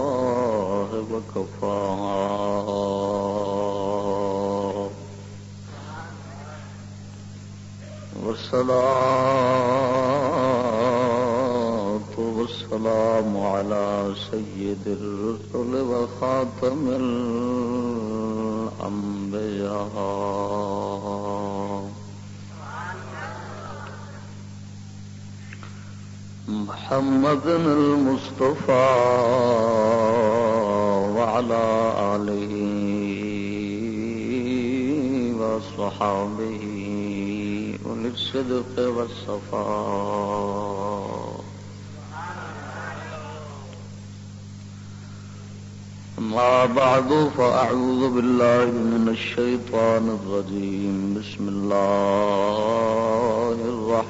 بالله وكفى والصلاة والسلام على سيد الرسل وخاتم الأنبياء محمد المصطفى وعلى آله وصحابه للصدق والصفاء. ما بعد، فأعوذ بالله من الشيطان الرجيم. بسم الله الرحمن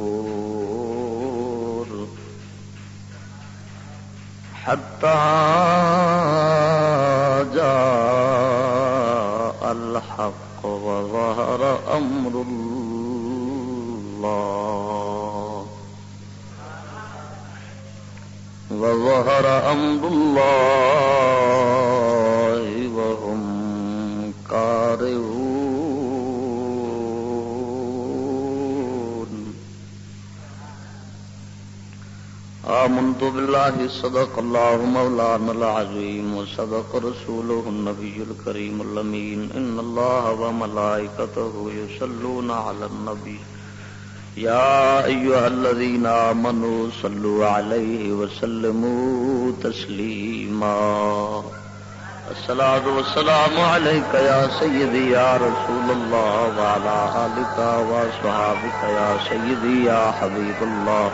حتى جاء الحق وظهر أمر الله. وظهر أمر الله وهو آمنت بالله صدق الله مولانا العظيم، وصدق رسوله النبي الكريم اللمين إن الله وملائكته يسلون على النبي. يا أيها الذين آمنوا، صلوا عليه وسلموا تسليما. الصلاة والسلام عليك يا سيدي يا رسول الله، وعلى آلك وصحابك يا سيدي يا حبيب الله.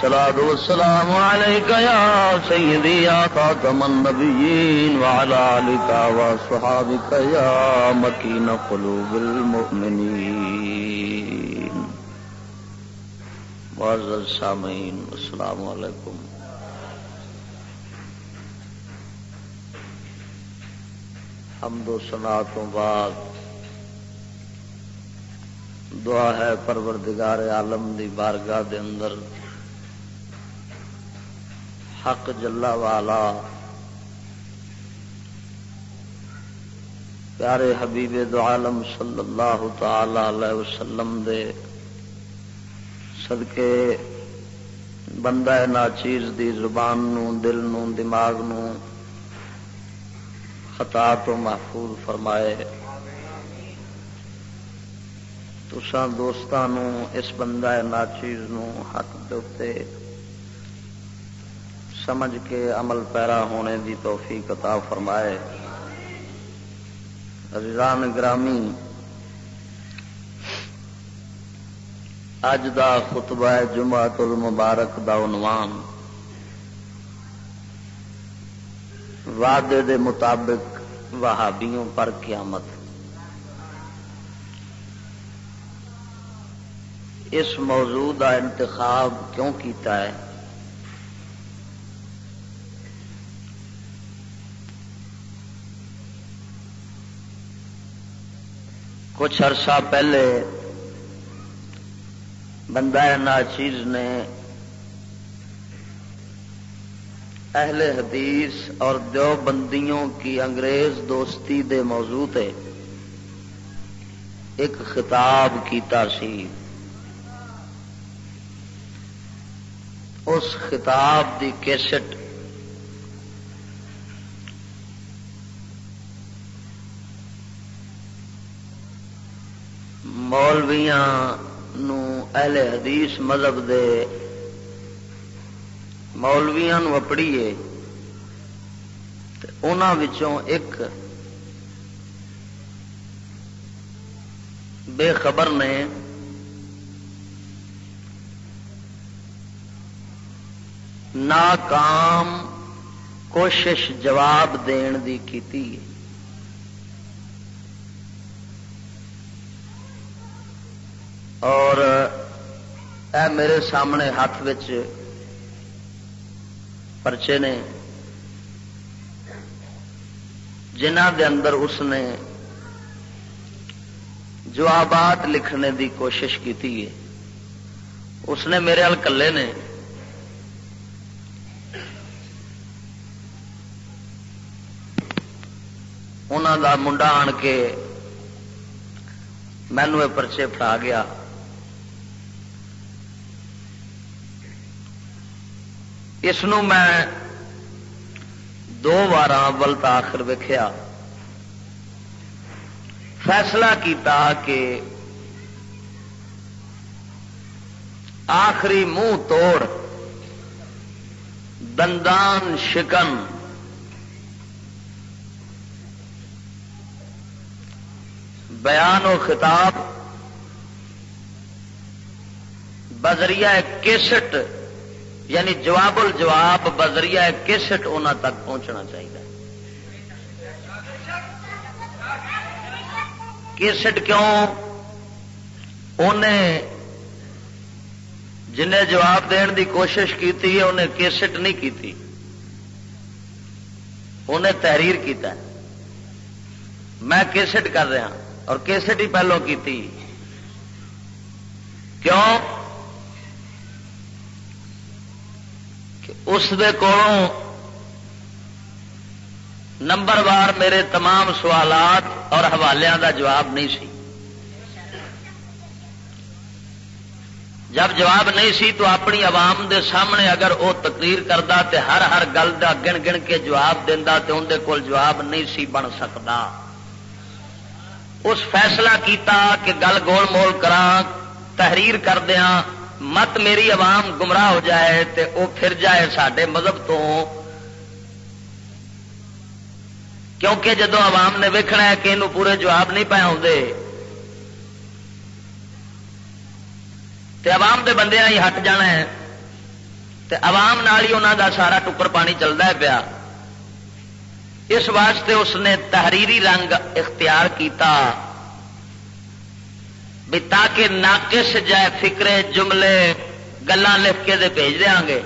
الصلاة والسلام عليك يا سيدي يا خاتم النبيين وعلى آلك وصحابك يا مكين قلوب المؤمنين. معزز السامعين، السلام عليكم. حمد و سنا تو بعد. دعا ہے پروردگار عالم دی بارگاہ دے اندر حق جلا والا پیارے حبیب دو عالم صلی اللہ تعالی علیہ وسلم دے، صدقے بندہ ناچیز دی زبان نو، دل نو، دماغ نو خطا تو محفوظ فرمائے۔ تسان دوستان اس بندہ ناچیز نو حق دے سمجھ کے عمل پیرا ہونے دی توفیق عطا فرمائے۔ رضان گرامی، اج دا خطبہ جمعت المبارک دا عنوان۔ وعدے دے مطابق وہابیوں پر قیامت۔ اس موضوع کا انتخاب کیوں کیتا ہے؟ کچھ عرصہ پہلے بندہ ناچیز نے اہل حدیث اور دو بندیوں کی انگریز دوستی دے موضوع تے ایک خطاب کیتا سی۔ اس خطاب دی کیسٹ مولویاں نو اہل حدیث مذہب دے مولویا اپڑیے وچوں ایک بے خبر نے ناکام کوشش جواب دین دی کیتی اور اے میرے سامنے ہاتھ پرچے نے، جنہ دے اندر اس نے جوابات لکھنے دی کوشش کی اس نے میرے ہل کلے نے انہوں دا منڈا آن کے مینو یہ پرچے فرا گیا۔ اس میں دو بار ولتا آخر ویخیا فیصلہ کیتا کہ آخری منہ توڑ، دندان شکن۔ بیان و خطاب، بذریعہ کیسٹ یعنی جواب الجواب بذریعہ کیسٹ انہوں تک پہنچنا چاہیے۔ کیسٹ کیوں؟ انہیں جنہیں جواب دین دی کوشش کی انہیں کیسٹ نہیں کی انہیں تحریر کیتا ہے۔ میں کیسٹ کر رہا اور کیسٹ ہی پہلو کی کیوں کہ اس دے کولوں نمبر وار میرے تمام سوالات اور حوالوں دا جواب نہیں سی۔ جب جواب نہیں سی تو اپنی عوام دے سامنے اگر وہ تقریر کرتا تے ہر ہر گل کا گن گن کے جواب دینا تے اندر کول جواب نہیں سی بن سکتا اس فیصلہ کیتا کہ گل گول مول کرا تحریر کردیا مت میری عوام گمراہ ہو جائے تے وہ پھر جائے سڈے مذہب تو۔ کیونکہ جدو عوام نے ویکھنا ہے کہ یہ پورے جواب نہیں پائے تے عوام دے بندے ہی ہٹ جانا ہے۔ تے عوام نال ہی انہوں دا سارا ٹکر پانی چلتا ہے پیا۔ اس واسطے اس نے تحریری رنگ اختیار کیتا۔ بھی تاکہ ناقص جائے فکرے، جملے گلان لکھ کے دے بھیج دیا گے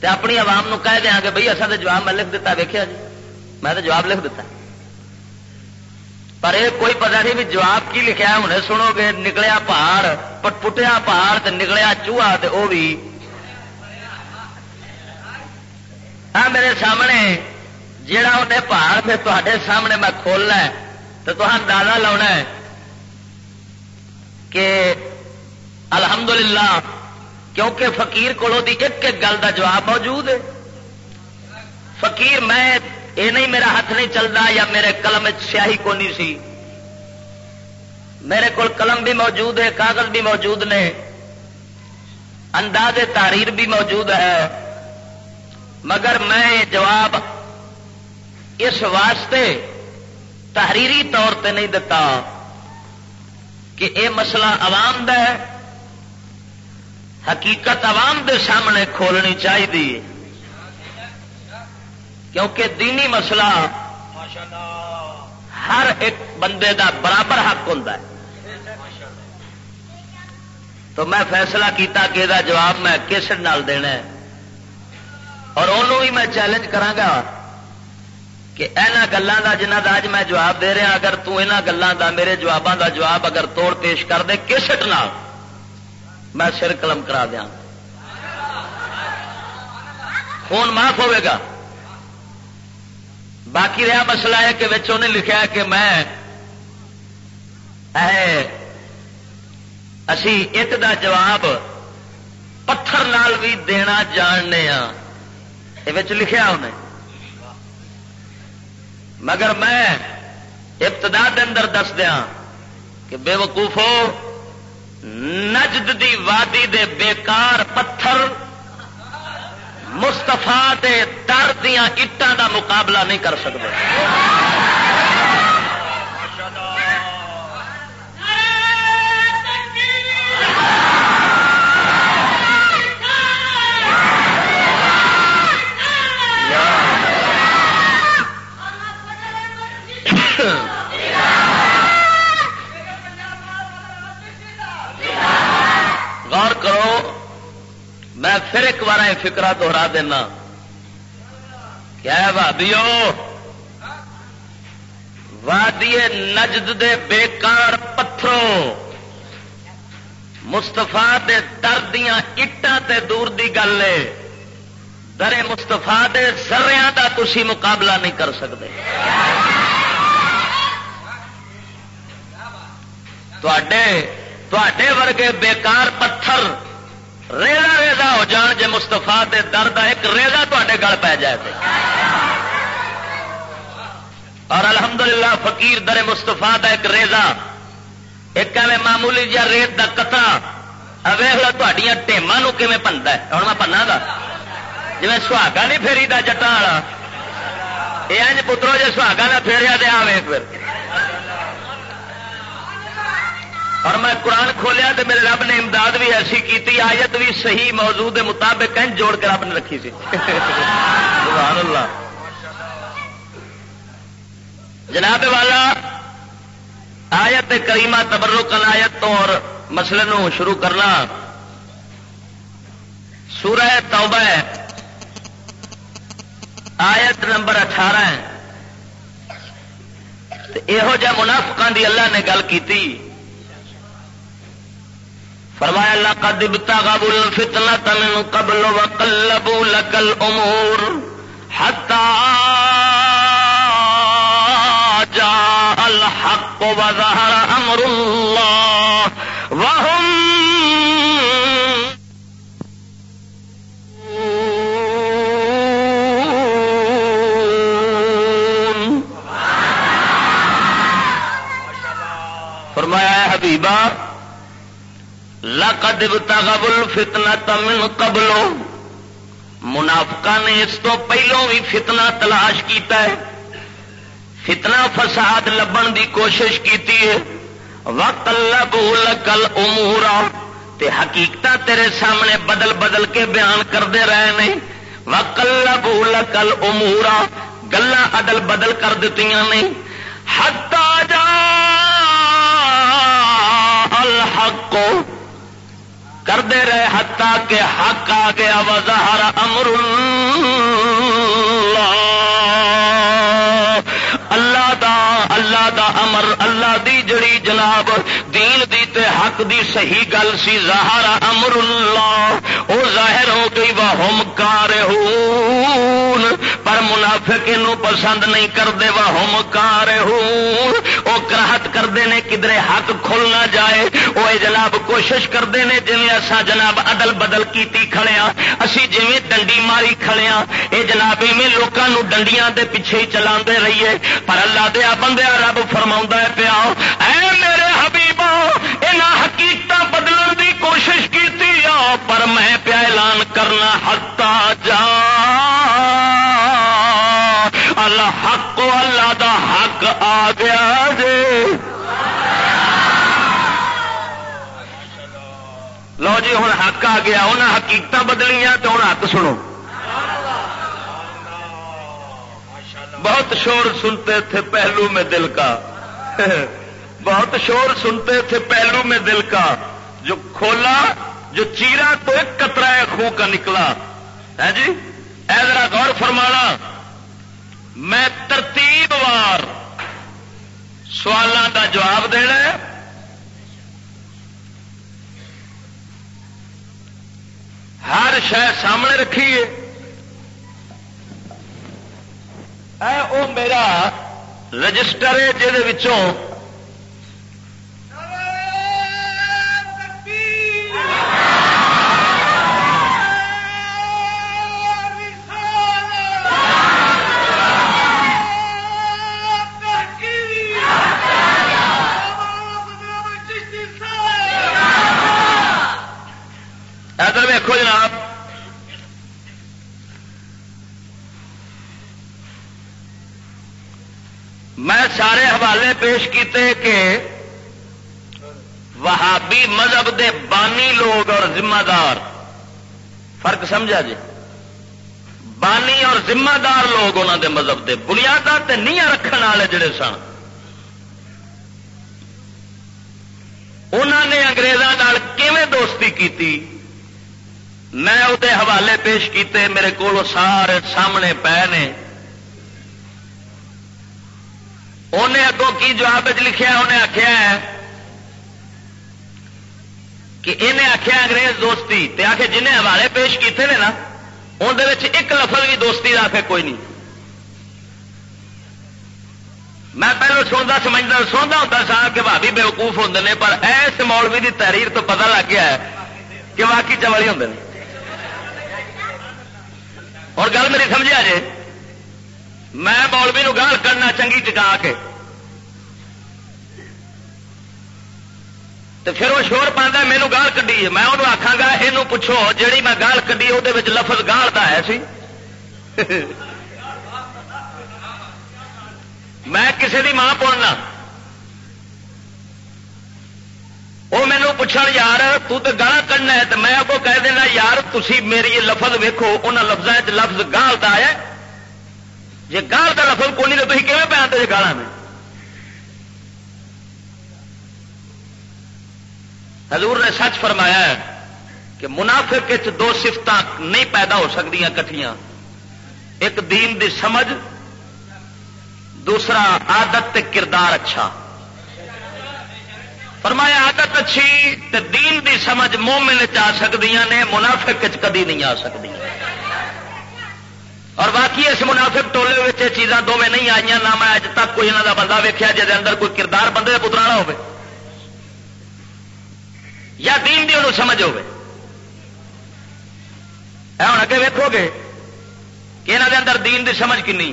تے اپنی عوام نو کہہ دیا گے بھائی اصل تو جواب میں لکھ دیتا ویکیا جی؟ میں تو جواب لکھ دیتا پر یہ کوئی پتا نہیں بھی جواب کی لکھا ہوں سنو گے، نکلیا پہاڑ پٹیا پہاڑ تے نکلیا چوہا تے وہ بھی۔ ہاں میرے سامنے جہا انہیں پہاڑ پھر تے سامنے میں کھولنا تو تو اندازہ لاؤنا ہے۔ کہ الحمدللہ، کیونکہ فقیر کو ایک ایک گل کا جواب موجود ہے۔ فقیر میں یہ نہیں میرا ہاتھ نہیں چلتا یا میرے قلم سیاہی کو نہیں سی۔ میرے کو قلم بھی موجود ہے، کاغذ بھی موجود نے۔ انداز تحریر بھی موجود ہے۔ مگر میں جواب اس واسطے تحریری طور پہ نہیں دتا۔ کہ اے مسئلہ عوام دا ہے، حقیقت عوام دے سامنے کھولنی چاہیے کیونکہ دینی مسئلہ ہر ایک بندے دا برابر حق ہوں تو میں فیصلہ کیتا کہ دا جواب میں کس نال دینا ہے۔ اور انہوں ہی میں چیلنج کرا کہ یہاں گلوں کا جنہ کا اج میں جواب دے رہا ہاں، اگر تنا گلوں کا میرے جوابوں کا جواب اگر توڑ پیش کر دے کسٹ نال؟ میں سر قلم کرا دیا خون معاف ہوے گا۔ باقی رہا مسئلہ ہے کہ انہیں لکھا کہ میں اسی ایک دا جواب پتھر نال بھی دینا جاننے ہاں۔ یہ لکھا انہیں۔ مگر میں ابتدا کے اندر دس دیا کہ بے وقوفو، نجد دی وادی دے بیکار پتھر مستفا در دیا اٹان دا مقابلہ نہیں کر سکتے۔ میں پھر ایک بار فکرا دوہرا دینا۔ کیا ہے بھابیو وادی نجد دے بیکار پتھروں۔ مستفا دے دردیاں اٹان تے دور دی گل ہے۔ درے مستفا دے سریا کا تھی مقابلہ نہیں کر سکتے۔ ورگے بیکار پتھر ریزا ریزا ہو جان جے مستفا دے درد ایک ریزا تے گل پی جائے اور الحمدللہ فقیر در مستفا دا ایک ریزا ایک معمولی جا ریت کا کترا ویخ لو ٹیما کھے پنتا ہے۔ ہوں میں پنا گا۔ جی سہاگا نہیں فیری دا جٹا والا یہ پترو جی سہاگا نہ فیریا دیا ویخ پھر۔ اور میں قرآن کھولیا تو میرے رب نے امداد بھی ایسی کی آیت بھی صحیح موضوع کے مطابق جوڑ کے رب نے رکھی سی۔ سبحان اللہ۔ جناب والا، آیت کریمہ تبرکن آیت تو اور مسئلے نو شروع کرنا۔ سورہ توبہ آیت نمبر اٹھارہ یہو جہ منافقان دی اللہ نے گل کی فرمایا اللہ کا دبتا قبول فتنا تمن قبل وقلبوا لك الامور حتى جاء الحق وظهر امر الله. وهم فرمایا حبیبا لقد ابتغوا الفتنة من قبل منافقہ نے اس تو پہلوں بھی فتنہ تلاش کیتا ہے۔ فتنہ فساد لبن دی کوشش کیتی ہے۔ وقت اللہ بول کل امورا تے حقیقت تیرے سامنے بدل بدل کے بیان کرتے رہے نے۔ وقت اللہ بول کل امورا گلا عدل بدل کر دیتی نے۔ ہتا جا الحق۔ کرتے رہے ہتا کہ حق آ گیا وزہر امر اللہ۔ دا اللہ دا امر، اللہ دی جڑی جناب دین دی تے حق دی صحیح گل سی، ظاہر امر اللہ۔ او ظاہر ہو گئی وہ ہم کار پر منافق نو پسند نہیں کرتے وہ ہم کار وہ کراہت کرتے ہیں کدھر حق کھل نہ جائے۔ وہ جناب کوشش کرتے ہیں جی اصا جناب عدل بدل کیتی کھڑے ہاں اسی جی ڈنڈی ماری کھڑے ہاں۔ یہ جناب میں لوگوں ڈنڈیاں دے پیچھے ہی چلا رہیے۔ پر اللہ دیا بندے رب فرما ہے پیا، اے میرے حبیب یہاں حقیقت بدلن دی کوشش کی پر میں پیا اعلان کرنا ہتا جا۔ اللہ حق اللہ دا حق آ گیا جی لو جی ہوں حق آ گیا انہیں حقیقت بدلیاں تو ہوں حق سنو۔ بہت شور سنتے تھے پہلو میں دل کا۔ بہت شور سنتے تھے پہلو میں دل کا۔ جو کھولا، جو چیرا تو ایک کترا خو کا نکلا۔ ہے جی؟ ذرا غور فرمانا۔ میں ترتیب وار سوالوں کا جواب دینا ہر شہ سامنے رکھیے او میرا رجسٹر ہے جہد ادھر ویکو جناب۔ میں سارے حوالے پیش کیتے کہ وہابی مذہب دے بانی لوگ اور ذمہ دار فرق سمجھا جی؟ بانی اور ذمہ دار لوگ انہوں دے مذہب دے بنیاد تے نہیں رکھنے والے جڑے سن۔ انہوں نے اگریزوں دوستی کیتی؟ میں وہ حوالے پیش کیتے میرے کو سارے سامنے پے نے۔ انہیں اگوں کی جواب لکھا انہیں آخیا کہ انہیں آخیا انگریز دوستی تے آ کے جنہیں حوالے پیش کیتے ہیں نا اندر ایک لفظ بھی دوستی کا آخر کوئی نہیں۔ میں پہلو سوندا سمجھتا سوندا ہوتا سا کہ بھابی بےوقوف ہوں نے، پر ایس مولوی کی تحریر تو پتہ لگ گیا ہے کہ واقعی چولی ہوں اور گل میری سمجھا جی میں مولوی نو گال کرنا چنگی چکا کے۔ تو پھر وہ شور پہ مینو گال کھی میں انہوں آخا گا یہ پوچھو، جیڑی میں گال کھی وہ لفظ گال کا ہے سی۔ میں کسی کی ماں پڑنا وہ مینو پوچھ یار تو گالا کھڑنا ہے تو میں آپ کو کہہ دینا یار تھی میری یہ لفظ ویکو ان لفظ لفظ گال کا ہے جی گال کا لفظ کو نہیں تو تھی کیون پہ آتے جی گالا میں حضور نے سچ فرمایا ہے کہ منافق دو سفت نہیں پیدا ہو سکتی کٹیاں ایک دین دی سمجھ دوسرا آدت تے کردار اچھا فرمایا آدت اچھی تے دین دی سمجھ مومن آ سکتی نے، منافق کدی نہیں آ سکتی اور باقی اس منافق ٹولے میں چیزاں دونیں نہیں آئی نہ میں اج تک کوئی انہوں کا بندہ ویکیا جہد اندر کوئی کردار بندے کا پترا ہو یا دین دی انہوں سمجھ ہوے ہوں اگے ویکو گے کہ یہاں اندر دین دی سمجھ کنی۔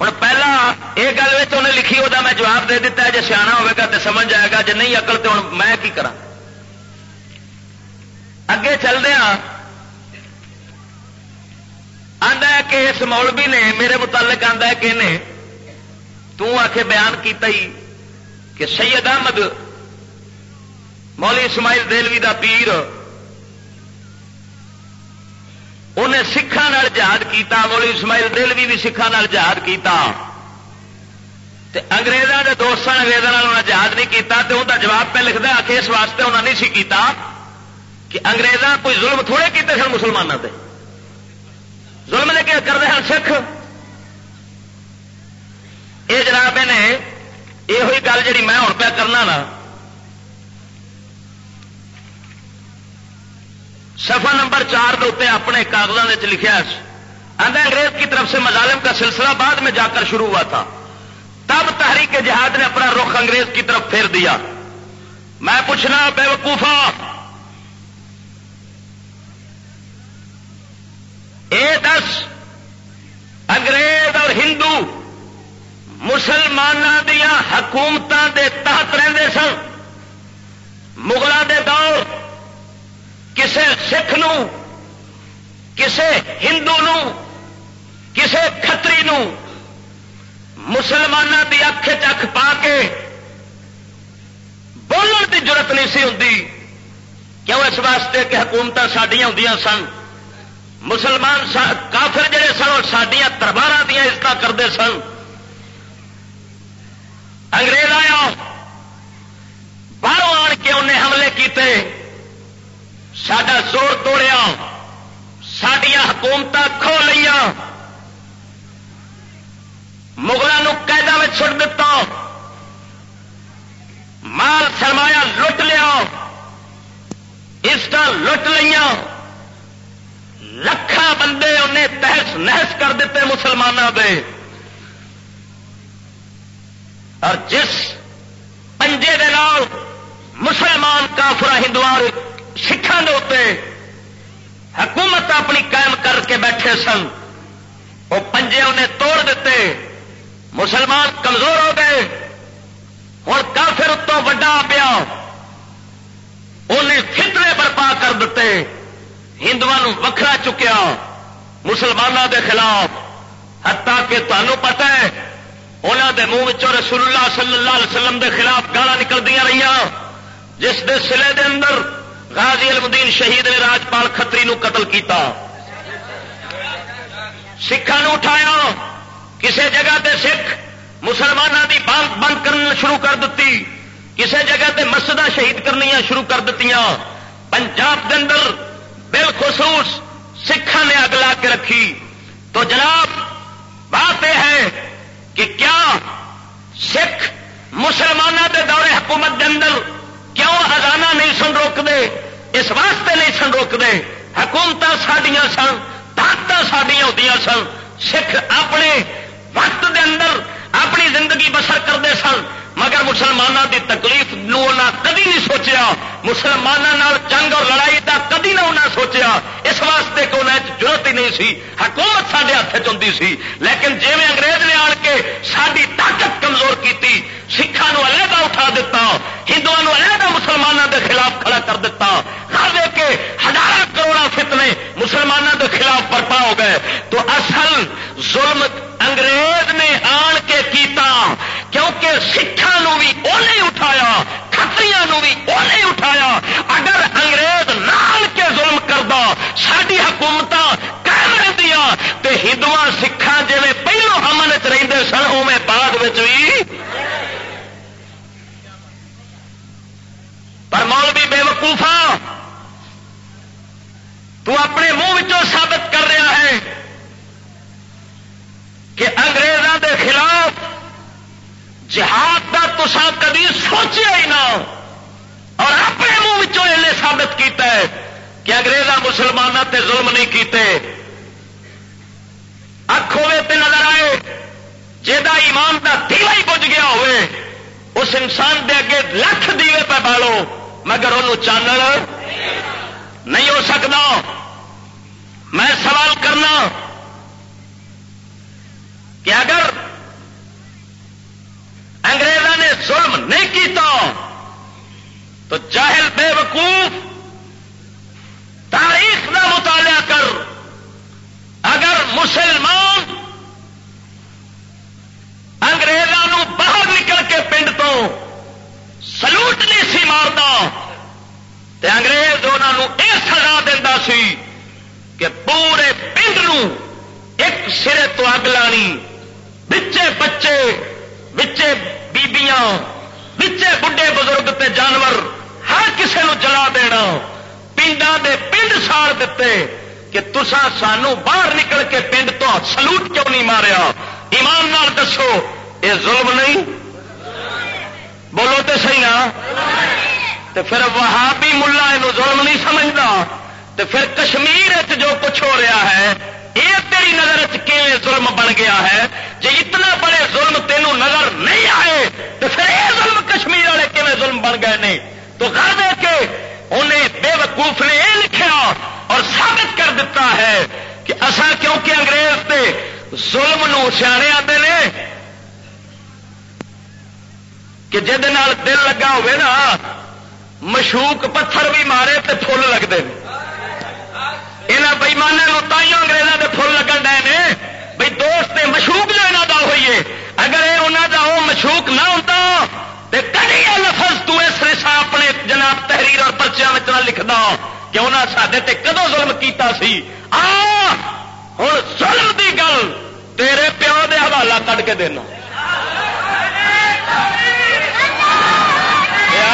ہوں پہلا یہ گل انہیں لکھی وہ میں جواب دے دیتا ہے جی سیاح ہوگا تو سمجھ آئے گا جی نہیں اکل تو ہوں میں کی کرا اگے چلدیا آدھا کہ اس مولوی نے میرے متعلق آدھا کہ آخ بیان کیتا ہی کہ سید احمد مولی اسماعیل دلوی دا پیر انہیں سکھان جہاد کیتا، مولی اسماعیل دلوی بھی سکھان جہاد کیتا۔ تے انگریزوں کے دوستوں نے جہاد نہیں کیتا، تے ان کا جواب پہ لکھتا آ کے اس واسطے انہوں نے سی کیتا کہ انگریزاں کوئی ظلم تھوڑے کیتے سن مسلمانوں سے ظلم لے کے کرتے ہیں سکھ؟ یہ جناب نے یہ گل جی میں ہوں پہ کرنا نا۔ سفا نمبر چار کے اپنے کاغذوں لکھا آدھا انگریز کی طرف سے مظالم کا سلسلہ بعد میں جا کر شروع ہوا تھا۔ تب تحریک جہاد نے اپنا رخ انگریز کی طرف پھیر دیا۔ میں پوچھنا، بے وقوفا اے دس، انگریز اور ہندو مسلمانوں دیا حکومتوں کے تحت رہتے سن۔ مغلوں کے دور کسے سکھ نو، کسے ہندو نو، کسے کتری نو مسلمانوں کی اکھ چکھ پا کے بولنے کی ضرورت نہیں سی ہوں کیوں اس واسطے کہ حکومت سڈیا ہوں سن؟ مسلمان کافر جڑے سن اور سڈیا تربار دیا عزت کرتے سن۔ انگریز آیا، باہروں آن کے انہیں حملے کیتے۔ سڈا زور توڑیا سڈیا حکومت کھو لیا مغلوں قیدا میں چھٹ دتا۔ مال سرمایا لٹ لیا۔ اسٹ لٹ لیا لکھا بندے انہیں تحس نحس کر دیتے مسلمانوں کے اور جس پنجے دے مسلمان کافر ہندو سکھان اتنے حکومت اپنی قائم کر کے بیٹھے سن۔ وہ پنجے انہیں توڑ دیتے۔ مسلمان کمزور ہو گئے۔ اور کافر اتوں وڈا پیا۔ انہیں فطرے برپا کر دیتے۔ ہندو وکھرا چکیا۔ مسلمانوں کے خلاف۔ ہتا کہ تمہوں پتا ہے انہوں دے منہ رسول اللہ صلی اللہ علیہ وسلم دے خلاف گالا نکلدیا رہی جس دے سلے دے اندر غازی المدین شہید نے راجپال کتری نو قتل کیتا۔ سکھان اٹھایا۔ کسی جگہ تے سکھ مسلمانوں کی بند بند کرنا شروع کر دیتی کسی جگہ تے مسجد شہید کرنی شروع کر دیتی پنجاب کے اندر بالخصوص سکھان نے اگ لا کے رکھی۔ تو جناب، بات یہ ہے کہ کیا سکھ مسلمانوں کے دورے حکومت کے اندر کیوں ازانا نہیں سن روکتے اس واسطے نہیں سن روکتے۔ حکومت سڈیا سن طاقت سڈیا ہوتی سن۔ سکھ اپنے وقت دے اندر اپنی زندگی بسر کرتے سن، مگر مسلمانوں کی تکلیف کدی نہیں سوچیا۔ مسلمانوں جنگ اور لڑائی کا کدی نہ انہیں سوچیا، اس واسطے کہ انہیں ضرورت ہی نہیں سی۔ حکومت سارے ہاتھ چی سی۔ لیکن جی انگریز نے آن کے ساری طاقت کمزور کی سکھان علیحدہ اٹھا دیتا ہندو علیحدہ مسلمانوں کے خلاف کھڑا کر دیتا ہر دے کے ہزار کروڑا فتنے مسلمانوں کے خلاف برپا ہو گئے۔ تو اصل ظلم انگریز نے آن کے کیتا، کیونکہ سکھان بھی انہیں اٹھایا۔ کتری بھی انہیں اٹھایا؟ اگر انگریز نال کے ظلم کرتا ساری حکومت قائم رہی تو ہندو سکھان جی پہلو امن چ سن اوے بعد بھی پر مولوی بے وقوفا تو اپنے منہ ثابت کر رہا ہے کہ انگریزوں کے خلاف جہاد کا تسا کدی سوچیا ہی نہ اور اپنے منہ ثابت کیتا ہے کہ انگریزا مسلمانوں تے ظلم نہیں کیتے۔ اک ہوے تے نظر آئے جا ایمان کا دیوا ہی بج گیا ہوئے۔ اس انسان دے اگے لکھ دیوے پہ بالو، مگر انہوں چانل نہیں ہو سکتا میں سوال کرنا کہ اگر انگریزوں نے ظلم نہیں کیتا تو جاہل بے وقوف تاریخ کا مطالعہ کر۔ اگر مسلمان اگریزوں باہر نکل کے پنڈ تو سلوٹ نہیں سی مارتا تو انگریز انہوں یہ سزا دینا سی کہ پورے پنڈ ایک سرے تو اگ لانی بچے بچے بچے بیبیاں بچے بڑھے بزرگ تے جانور ہر کسی نو جلا دینا پنڈا دے پنڈ ساڑ دیتے کہ تسا سانو باہر نکل کے پنڈ تو سلوٹ کیوں نہیں ماریا ایمان نال دسو یہ ظلم نہیں بولو تو سی نا تو پھر وہاں بھی ملا یہ ظلم نہیں سمجھتا تو پھر کشمیر جو کچھ ہو رہا ہے یہ تیری نظر ظلم بن گیا ہے؟ جی اتنا بڑے ظلم تینوں نظر نہیں آئے، تو پھر یہ ظلم کشمیر والے کیون ظلم بن گئے نہیں تو گھر دے کے انہیں بے وقوف نے یہ لکھا اور ثابت کر دیتا ہے کہ اصا کیونکہ انگریز کے ظلم نو سیانے آتے ہیں کہ جہد دل لگا ہوئے نا، مشوق پتھر بھی مارے تو فل لگتے ہیں یہاں بئیمانوں تائیوں انگریزوں کے فل لگن ڈے نے بھائی دوست مشوق جو یہاں کا ہوئیے اگر یہ انہوں کا وہ مشوق نہ ہوتا تو کدی یہ لفظ تو اس رسا اپنے جناب تحریر اور پرچیا میں نہ لکھتا کہ انہیں سڈے تے کدو ظلم کیتا سی آ ہوں ظلم کی گل تیرے پیو دے حوالہ کٹ کے دینا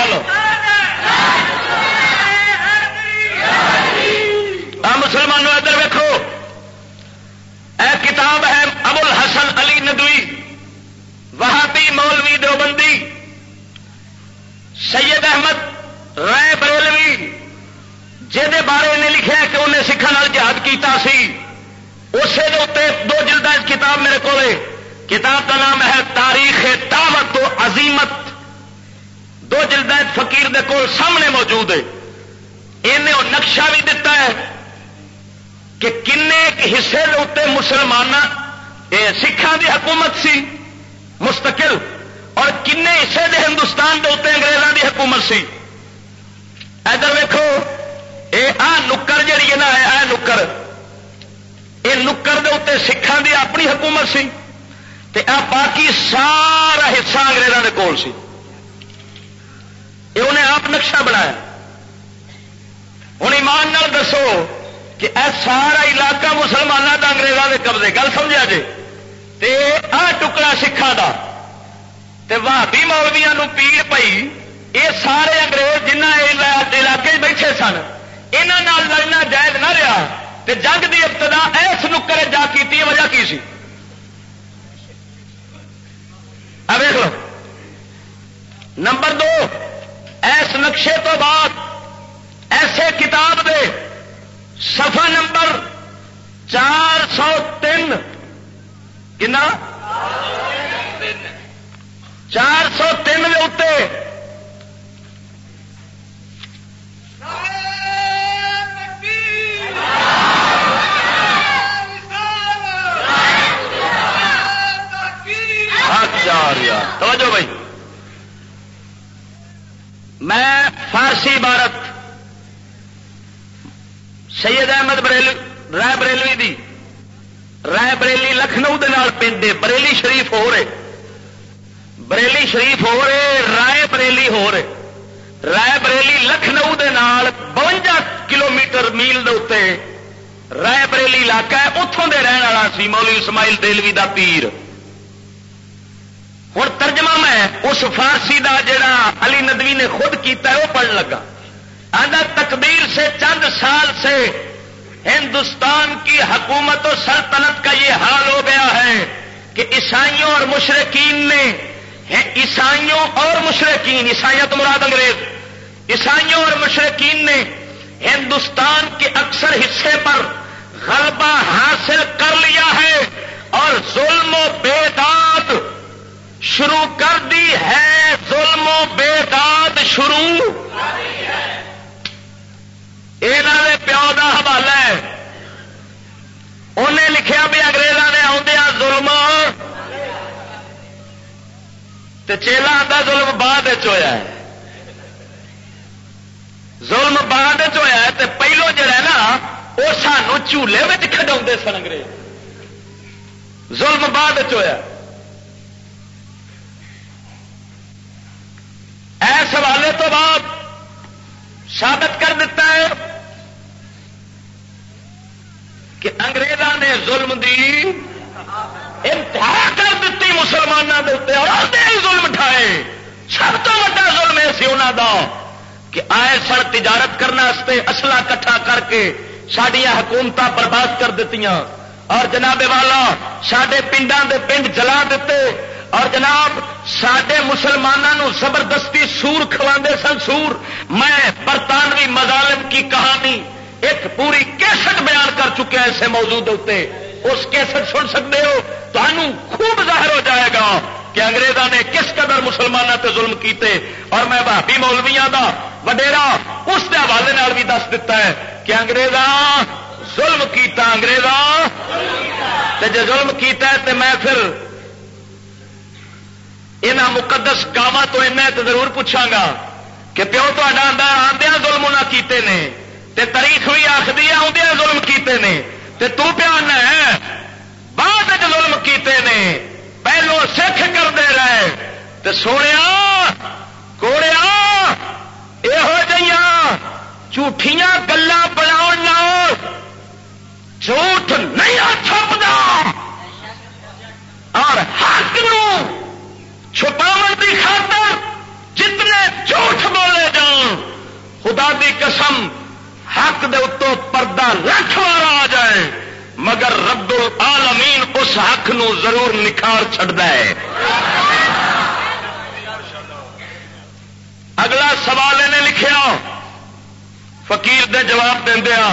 لو مسلمانوں ادھر ویکو اے کتاب ہے ابل حسن علی ندوی، وہابی مولوی دیوبندی، سید احمد رائے بریلوی جہد بارے نے لکھا کہ انہیں سکھان جہاد کیتا سی۔ اسے دو جلد کتاب میرے کو کتاب کا نام ہے تاریخ دعوت و عظیمت۔ دو جلد فقیر دے کول سامنے موجود ہے۔ انہیں نقشہ بھی دتا ہے۔ کہ کن حصے اتنے مسلمان سکھان دی حکومت سی، مستقل، اور کن حصے دے ہندوستان دے اتنے انگریزوں دی حکومت سی۔ ادھر ویکو یہ آ نکر جہی ہے نا آ نکر۔ یہ نکر دے اتنے سکھان دی اپنی حکومت سی، تے آ باقی سارا حصہ انگریزوں کے کول سی۔ یہ انہیں آپ نقشہ بنایا۔ ہوں ایمان دسو کہ اے سارا علاقہ مسلمانوں کا انگریزوں کے قبضے۔ گل سمجھا جی؟ تے آ ٹکڑا سکھا دا۔ تے بھابی مولویا پیڑ پئی۔ یہ سارے انگریز جنہ علاقے بیٹھے سن یہاں لڑنا جائز نہ رہا تے جنگ دی ابتدا ایس نکر جا کی وجہ کی سی؟ ویک لو۔ نمبر دو، ایس نقشے تو بعد ایسے کتاب دے سفا نمبر چار سو تین. کنا؟ چار سو تین کے اتنے توجہ بھائی۔ میں فارسی عبارت سید احمد بریل رائے بریلوی دی۔ رائے بریلی لکھنؤ پنڈ بریلی شریف ہو رہے۔ بریلی شریف ہو رہے، رائے بریلی ہو رہے۔ رائے بریلی لکھنؤ بونجا کلو میٹر میل دے رائے بریلی علاقہ ہے۔ اتوں دے رہن والا سی مولی اسماعیل دلوی دا پیر۔ ہوں ترجمہ میں اس فارسی دا جڑا علی ندوی نے خود کیتا ہے، وہ پڑھ لگا۔ آدھا تکبیر سے، چند سال سے ہندوستان کی حکومت و سلطنت کا یہ حال ہو گیا ہے کہ عیسائیوں اور مشرقین نے عیسائیوں اور مشرقین عیسائیوں تو مراد انگریز، عیسائیوں اور مشرقین نے ہندوستان کے اکثر حصے پر غلبہ حاصل کر لیا ہے اور ظلم و بے داد شروع کر دی ہے۔ ظلم و بے داد شروع یہ پیو کا حوالہ ہے۔ انہیں لکھیا بھی اگریزوں نے آدھا ظلم۔ چیلا آتا ظلم بعد ہوا ہے۔ ظلم بعد ہوا ہے تو پہلو جڑا نا وہ سانو چولہے میں کھڈا سن انگریز۔ ظلم بعد ہوا اس حوالے تو بعد ثابت کر دیتا ہے کہ انگریزوں نے ظلم دی انتہا کر دیتی مسلمانوں کے اتنے اور ظلم اٹھائے سب تو وا ظلم یہ سی انہوں کا کہ آئے سن تجارت کرنے اصلا کٹھا کر کے سڈیا حکومت برباد کر دیتی اور جناب والا سڈے پنڈا دے پنڈ جلا دیتے اور جناب سڈے مسلمانوں زبردستی سور کھوا سن، سور۔ میں برطانوی مظالم کی کہانی ایک پوری کیسٹ بیان کر چکے ہیں اسے موجود ہوتے اس کیسٹ سن سکتے ہو تو خوب ظاہر ہو جائے گا کہ انگریزوں نے کس قدر مسلمانوں سے ظلم کیتے۔ اور میں بھابی مولویا کا وڈیرا اس کے حوالے بھی دس دیتا ہے کہ انگریزاں ظلم کیتا، انگریزاں۔ جی ظلم کیتا ہے تو میں پھر یہاں مقدس گاوا تو ضرور پوچھا گا کہ پیو تا آدھے ظلم نہ کیتے نے؟ تے تاریخ بھی آخری آدھے ظلم کیتے نے۔ تے تو پیانا ہے، بعد ظلم کیتے نے۔ پہلو سکھ کرتے رہے۔ تے سونے کوڑیا یہو جہاں جھوٹیاں گلیں بنا جھوٹ نہیں چھپتا اور حق نو چھپاو کی خاطر جتنے جھوٹ بولے جان، خدا دی قسم حق دے اتو پردہ لکھ وار آ جائے، مگر رب العالمین اس حق نو ضرور نکھار چڑھتا ہے۔ اگلا سوال نے لکھا فقیر دے جواب دیا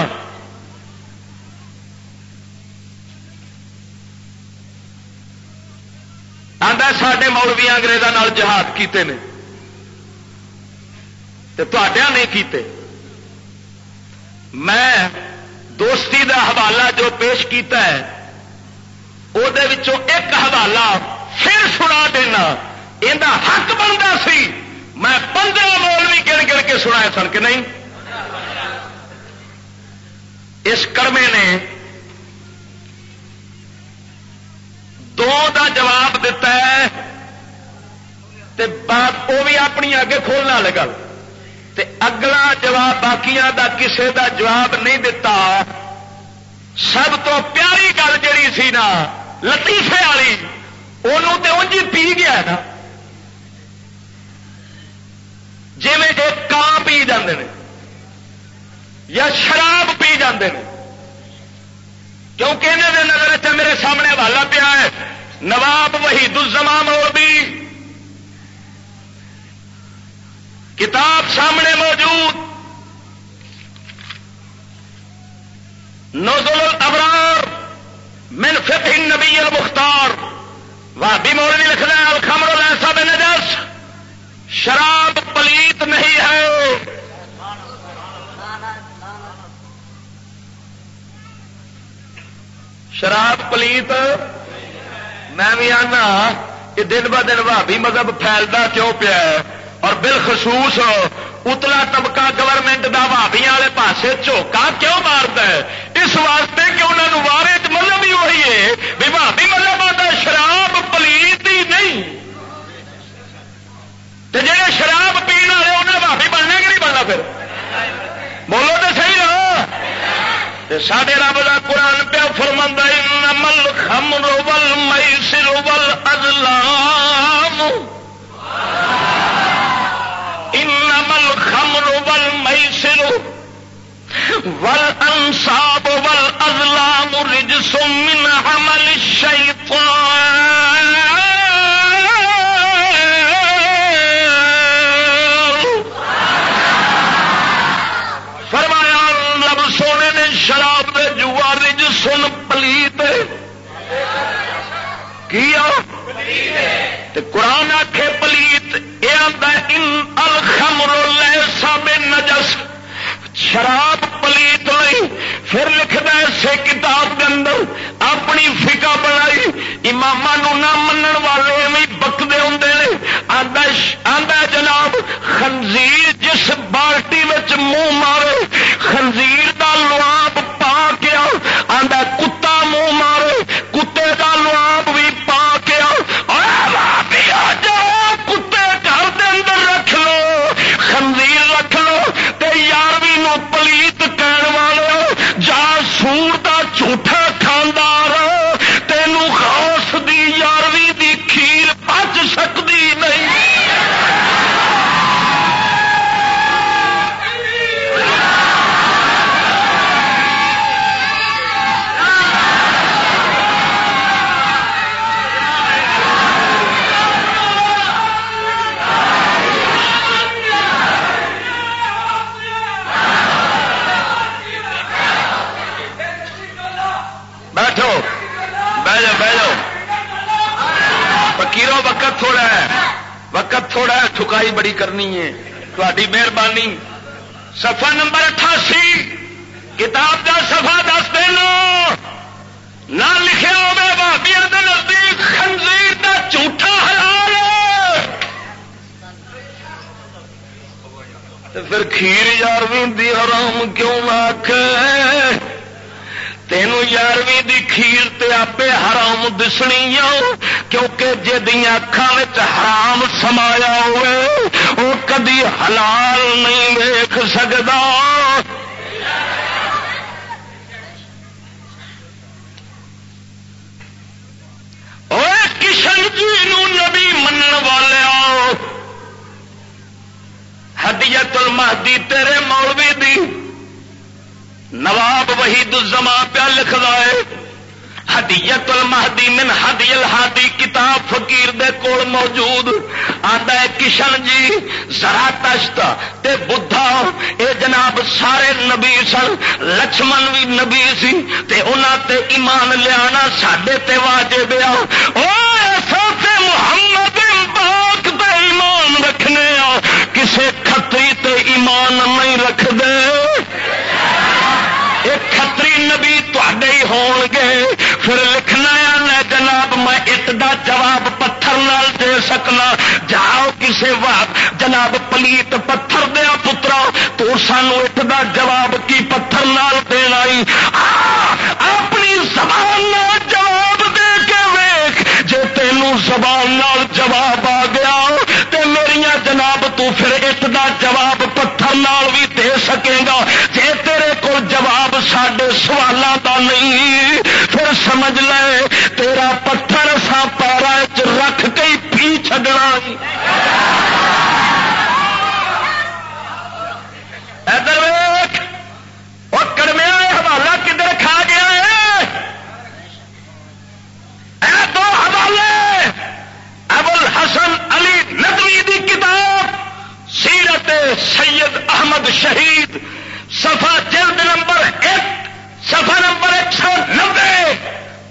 آدھا سڈے مولوی اگریزوں جہاد کیتے ہیں نہیں کیتے۔ میں دوستی دا حوالہ جو پیش کیتا ہے وہ ایک حوالہ پھر سنا دینا۔ یہ حق بنتا سی۔ میں پندرہ مولوی گن گن کے سنا سن کے نہیں؟ اس کرمے نے دو دا جواب دیتا ہے، تے بات وہ بھی اپنی اگے کھولنا لگا تے اگلا جواب باقی دا کسے دا جواب نہیں دتا۔ سب تو پیاری گل جڑی سی نا، لطیفے والی انہوں تے انجی پی گیا نا۔ جی میں ایک کان پی جاندے نے، یا شراب پی جاندے نے۔ کیونکہ انہوں نے نظر میرے سامنے حوالہ پیا ہے، نواب وحید الزمان اور بھی کتاب سامنے موجود۔ نوزل الابرار من فقہ النبی المختار۔ وابی مولوی لکھنا ہے الخمر الحسا بن نجس شراب پلیت نہیں ہے۔ شراب پلیت میں بھی آنا کہ دن ب دن بھابی مذہب پھیلتا کیوں پیا اور بالخصوص اتلا طبقہ گورنمنٹ کا بھابیا والے پاسے چوکا کیوں مارتا ہے؟ اس واسطے کہ انہوں نے وارے مذہب ہی وہی ہے بھی بھابی مذہب آتا شراب پلیت ہی نہیں۔ جی شراب پینے والے انہیں بھابی بننے کہ نہیں بننا پھر؟ بولو تو صحیح رہو سڈے رب کا قرآن پیا فرمند مل خم روبل مئی سروبل ازلام انمل خمر ول مئی سرو ول انصاب ول ازلام رجس من عمل الشیطان فرمایا رب سونے نے شراب دے جوا رج سن پلیت کیا؟ قرآن آخے پلیت۔ یہ آتا ان الخمر سب نجس شراب پلیت نہیں۔ پھر لکھتا ہے کتاب کے اندر اپنی فکا بنائی۔ امام نہ من والے بھی بکتے ہوں آدھا جناب، خنزیر جس بالٹی منہ مارے، خنزیر کا لواب بڑی کرنی ہے۔ تاری مہربانی۔ سفا نمبر اٹھاسی۔ کتاب کا سفا دس دینا۔ نہ لکھا ہوگا بھابیا کے نزدیک خنزیر کا جھوٹا حلال۔ ہے پھر کھیر یارویں دی حرام کیوں آخ تینوں یارویں دی کھیر تے آپ حرام دسنی آؤ کیونکہ جدیا اکھان حرام سمایا ہوئے وہ کدی حلال نہیں ویخ سکتا کشن جی نبی من والے ہدیت المہدی تیرے مولوی دی۔ نواب وحید الزما پیا لکھدا ہے۔ ہدیت المہدی من ہدی الہادی، کتاب فقیر دے کول موجود۔ آندا ہے کشن جی ذرا تشتا تے بدھا۔ اے جناب سارے نبی سن، لکشمن بھی نبی سی، تے انہاں تے ایمان لیانا ساڈے تے واجب آ او ایسا محمد پاک تے ایمان رکھنے آ، کسے کھتری تے ایمان نہیں رکھ دے ایک کتری نبی تے ہی ہون گے پھر لکھنا ہے جناب، میں اٹ دا جواب پتھر نال دے سکنا۔ جاؤ کسے وقت، جناب، پلیت پتھر دیا پترا، تو سانو اٹ دا جواب کی پتھر نال دینا ہی۔ اپنی زبان نال جواب دے کے ویخ جے تینوں زبان نال جواب آ گیا، تے میریاں جناب، تو پھر اٹ دا جواب پتھر نال بھی دے سکے گا۔ جے تیرے کو جواب سڈے سوالوں کا نہیں سمجھ لے، تیرا پتھر سا پارا چ رکھ کے ہی پی چڈنا ادھر ویخ وہ کڑمیا حوالہ کدھر کھا گیا ہے؟ اے دو حوالے۔ ابول حسن علی ندوی دی کتاب، سیرت سید احمد شہید، صفحہ جلد نمبر ایک۔ سفا نمبر ایک سو نبے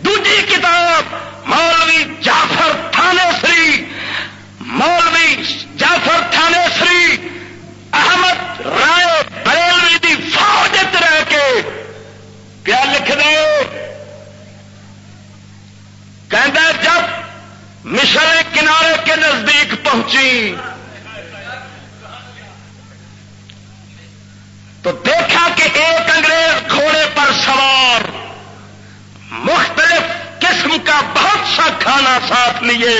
دوجی کتاب مولوی جعفر تھانے سری مولوی جعفر تھانے سری احمد رائے بریلوی دی فوج رہ کے کیا لکھ دے کہ جب مشر کنارے کے نزدیک پہنچی تو دیکھا کہ ایک انگریز گھوڑے پر سوار مختلف قسم کا بہت سا کھانا ساتھ لیے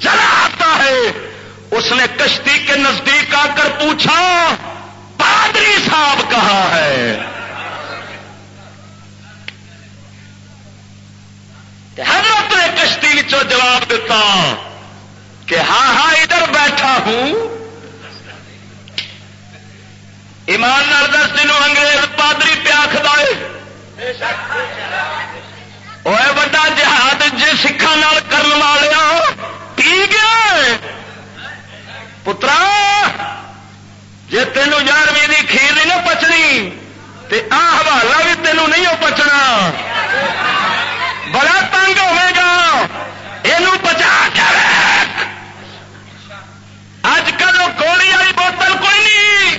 چلا آتا ہے اس نے کشتی کے نزدیک آ کر پوچھا پادری صاحب کہاں ہے؟ حضرت نے کشتی جواب دیتا کہ ہاں ہاں ادھر بیٹھا ہوں۔ ایمان دس دنوں انگریز پادری پیا کھدائے وہ بڑا جہاد جی سکھان کرن والے پی گیا پترا جی تینوں یارویں کی کھیر نہیں نہ پچنی تو آ حوالہ بھی تینوں نہیں ہو پچنا۔ بڑا تنگ ہوے گا یہ بچا کر اج کل گولی والی بوتل کوئی نہیں۔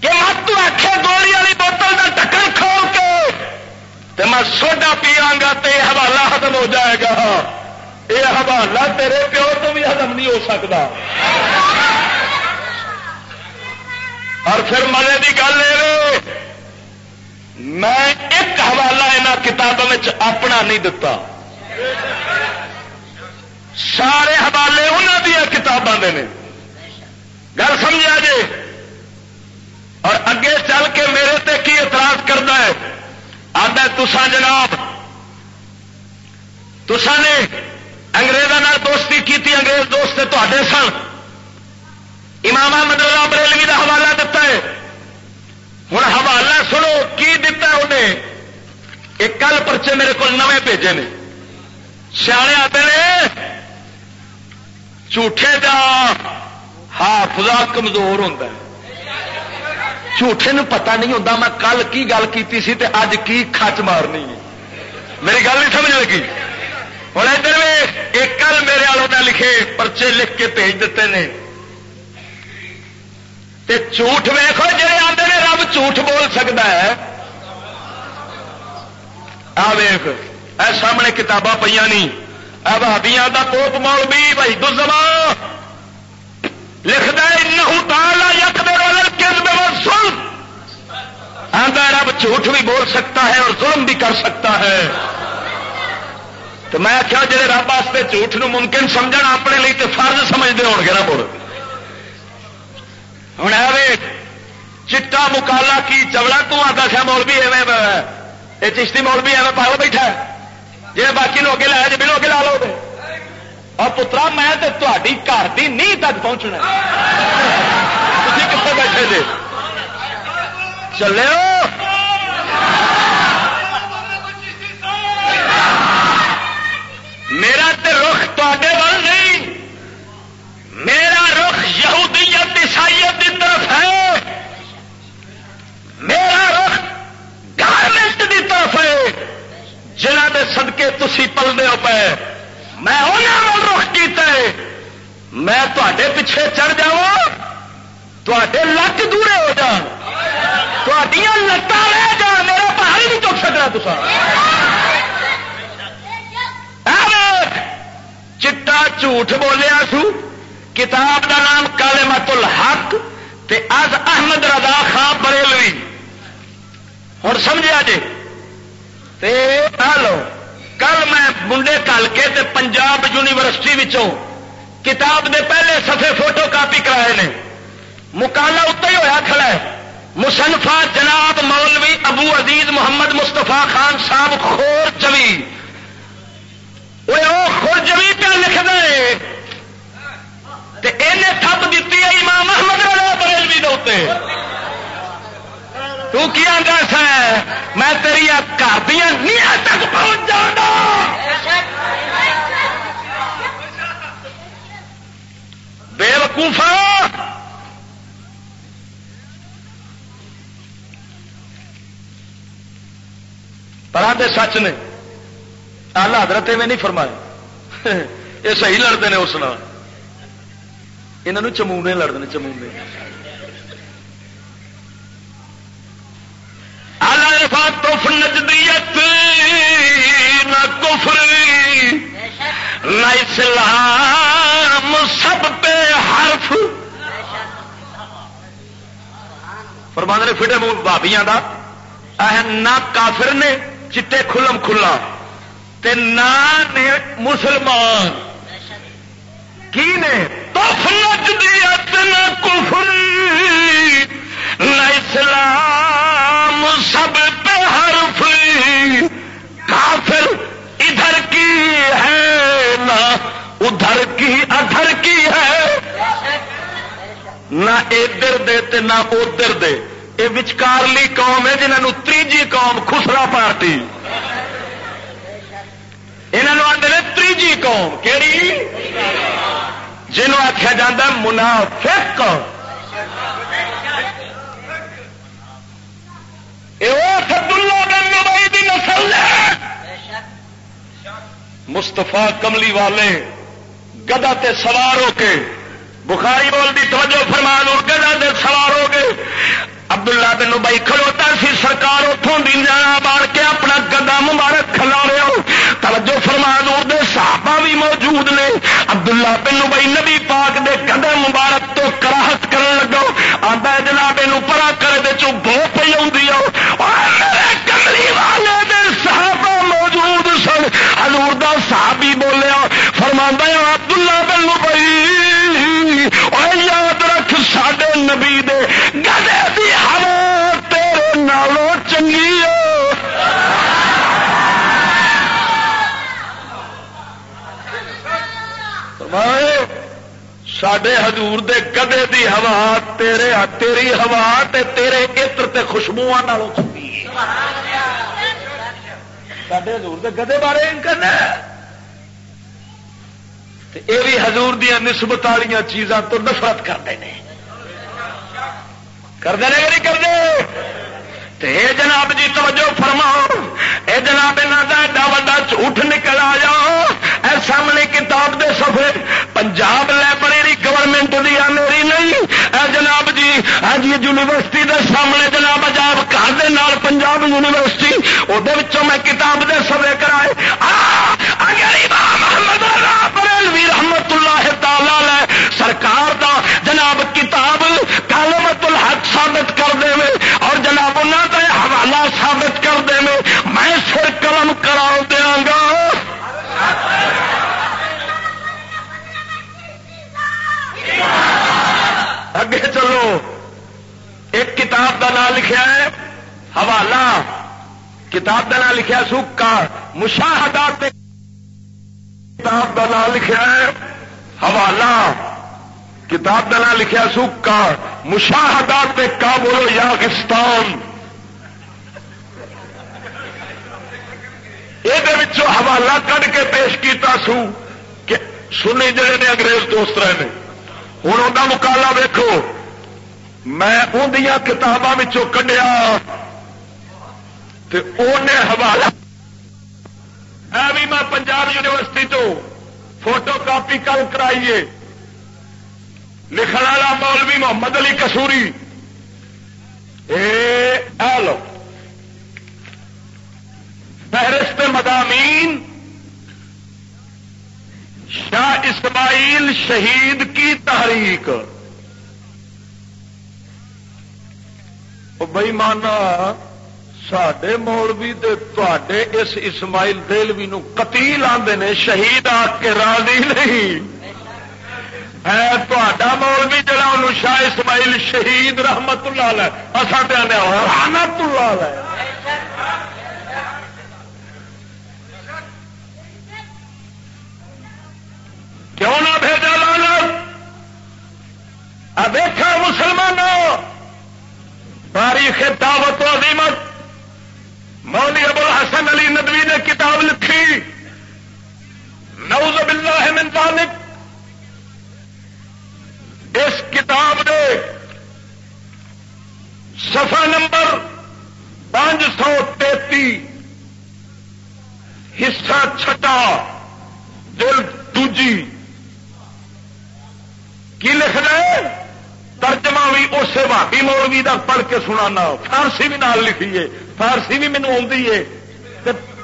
کہ مت آخے گولی والی بوتل کا ڈکن کھول کے میں سوڈا پیاں گا تو یہ حوالہ ختم ہو جائے گا۔ یہ حوالہ تیرے پیو تو بھی ختم نہیں ہو سکتا۔ اور پھر مزے کی گل یہ میں ایک حوالہ یہاں کتابوں میں اپنا نہیں دتا۔ سارے حوالے انہوں دیا کتابوں کے گل سمجھا جی اور اگے چل کے میرے تے کی اعتراض کرتا ہے؟ آتا تسا جناب تسا نے اگریزوں دوستی کی انگریز دوست تے سن۔ امام احمد اللہ بریلوی کا حوالہ دتا ہے۔ ہوں حوالہ سنو، کی دتا انہیں؟ ایک کل پرچے میرے کو نویں بھیجے نے۔ سیانے آتے نے، جھوٹے کا حافظہ کمزور ہوتا ہے۔ جھوٹے پتا نہیں ہوتا میں کل کی گل کی اج کی کچ مارنی میری گل نہیں سمجھ لگی؟ ہوں ادھر ایک کل میرے والوں نے لکھے پرچے لکھ کے بھیج دیتے ہیں تے جھوٹ ویخو جڑے آتے ہیں رب جھوٹ بول سکتا ہے۔ آ ویخ اے سامنے کتاباں پہ نہیں بھابیاں کا پوپ مول بھی بھائی دزما۔ لکھتا ہے تالا یک دے سن آدھا رب جھوٹ بھی بول سکتا ہے اور ظلم بھی کر سکتا ہے۔ تو میں کیا جی رب واسطے جھوٹ نو ممکن سمجھنا اپنے لیے تو فرض سمجھتے ہو گے نا مڑ ہوں چٹا مکالا کی چوڑا تو آتا سا مول بھی ایویں یہ چشتی مول بھی ایویں پاؤ بیٹھا جی باقی لوگ لایا جی بھی لوگ لا لو اور پترا، میں تاری گھر کی نیند تک پہنچنا تھی کتنے بیٹھے جی چلے میرا تے رخ تے وال نہیں۔ میرا رخ یہودیت عیسائیت کی طرف ہے۔ میرا رخ گارمنٹ کی طرف ہے۔ جنہ کے سدکے تھی پلنے ہو پے۔ میں انہوں رخ کیتا ہے۔ میں تے پیچھے چڑھ جا تے لک دورے ہو جان۔ لتان رہ جان۔ میرا پہاڑی نہیں چک سکنا تصا چٹا جھوٹ بولیا سو کتاب دا نام کالے مت الحق تے از احمد رضا خان بریلوی ہوں سمجھا جی لو کل میں منڈے کل کے تے پنجاب یونیورسٹی وچوں کتاب دے پہلے سفے فوٹو کاپی کرائے نے مکالا اتنے ہی ہوا کھڑا ہے مسنفا جناب مولوی ابو عزیز محمد مستفا خان صاحب خور جوی وہ خرج بھی پہ لکھ دے تھپ دیتی ہے امام احمد بریلوی دے تو کی سا میں گھر دیا نیت تک پہنچ جانا بے وقوفا پر سچ نے آلہ حضرت میں نہیں فرمایا۔ یہ صحیح لڑتے ہیں اس نال۔ یہ چمونے لڑتے ہیں چمونے توف نجدیت، نہ کفر۔ نہ اسلام، سب پہ حرف۔ فرمانے فٹے منہ بابیاں دا۔ نہ کافر نے، چٹے کھلم کھلا۔ تے نہ مسلمان۔ کی نے توف نجدیت نہ کفر، نہ اسلام، سب پہ حرف۔ کافر ادھر کی ہے نہ ادھر کی ادھر کی ہے۔ نہ ادھر دے نہ ادھر دے۔ یہ وچکارلی قوم ہے جنہوں تیجی قوم خسرا پارٹی۔ یہاں آتے تیجی قوم کہڑی جنہوں آخیا جا منافق۔ نسل مستفا کملی والے گدا تے سوار ہو کے، بخاری بول دی توجہ فرمان اور گدا تے سوار ہو کے عبداللہ بن بھائی کھلوتا سی، سرکار اتوں دی جانا بار کے اپنا گدا مبارک کھلا رہے ہو۔ توجہ فرما دور دے صحابہ بھی موجود نے۔ عبداللہ بن بھائی نبی پاک دے گدا مبارک تو کراہت کرن لگو۔ آتا جناب یہ پرا کر دے چو بو پی آؤ سڈے ہزور دے گدے دی ہوا تیرے تیری ہوا تے تیرے عطر تے خوشبو نالوں چنگی سڈے ہزور دے گدے بارے کرنا یہ بھی ہزور دیا نسبت والی چیزاں تو نفرت کرتے ہیں کرتے ہیں نہیں کرتے اے جناب جی توجہ فرماؤ۔ اے جناب ایڈا وا جھوٹ نکل آ جاؤ اے سامنے کتاب دے سفے پنجاب لائبریری گورنمنٹ دیا میری نہیں۔ اے جناب جی ہاں جی یونیورسٹی دے سامنے جناب عجاب گھر دے نال پنجاب یونیورسٹی وہ میں کتاب دے سفے کرائے۔ محمد بریلوی رحمت اللہ تعالی سرکار دا جناب کتاب کالمت الحق ثابت کر دے اور جناب انہوں کا حوالہ ثابت کر دے میں سر کرا دیا گا۔ اگے چلو۔ ایک کتاب کا نام لکھا ہے، حوالہ۔ کتاب کا نام لکھا سوکھا مشاہدات کتاب کا نام لکھا ہے، حوالہ۔ کتاب کا نام لکھا سوکھا مشاہدات کابل یاگستان یہ حوالہ کھ کے پیش کیتا سو کہ سنی جڑے نے انگریز دوست رہے ہیں ہوں وہ مکالا ویکو میں اندیا کتابوں کڈیا حوالہ بھی میں پنجاب یونیورسٹی تو فوٹو کاپی کل کرائیے لکھنے والا مولوی محمد علی کسوری اے لو فہرست مدامین شاہ اسماعیل شہید کی تحریک۔ بئی مانا سڈے مولوی تے اس اسماعیل دلوی نو قتیل نے، شہید آ کے راضی نہیں۔ تا مولوی جڑا ان شاہ اسماعیل شہید رحمت اللہ اصا پہ رحمت اللہ کیوں نہ بھیجا لانت دیکھا مسلمانوں، تاریخ دعوت و عظیمت مولی ابو الحسن علی ندوی نے کتاب لکھی نوز باللہ من ذالک اس کتاب نے سفا نمبر پانچ سو تیتی چٹا دل دوجی۔ کی لکھ رہے ترجمہ بھی اسے بھابی مولوی کا پڑھ کے سنانا فارسی بھی نال لکھیے فارسی بھی مینو آئی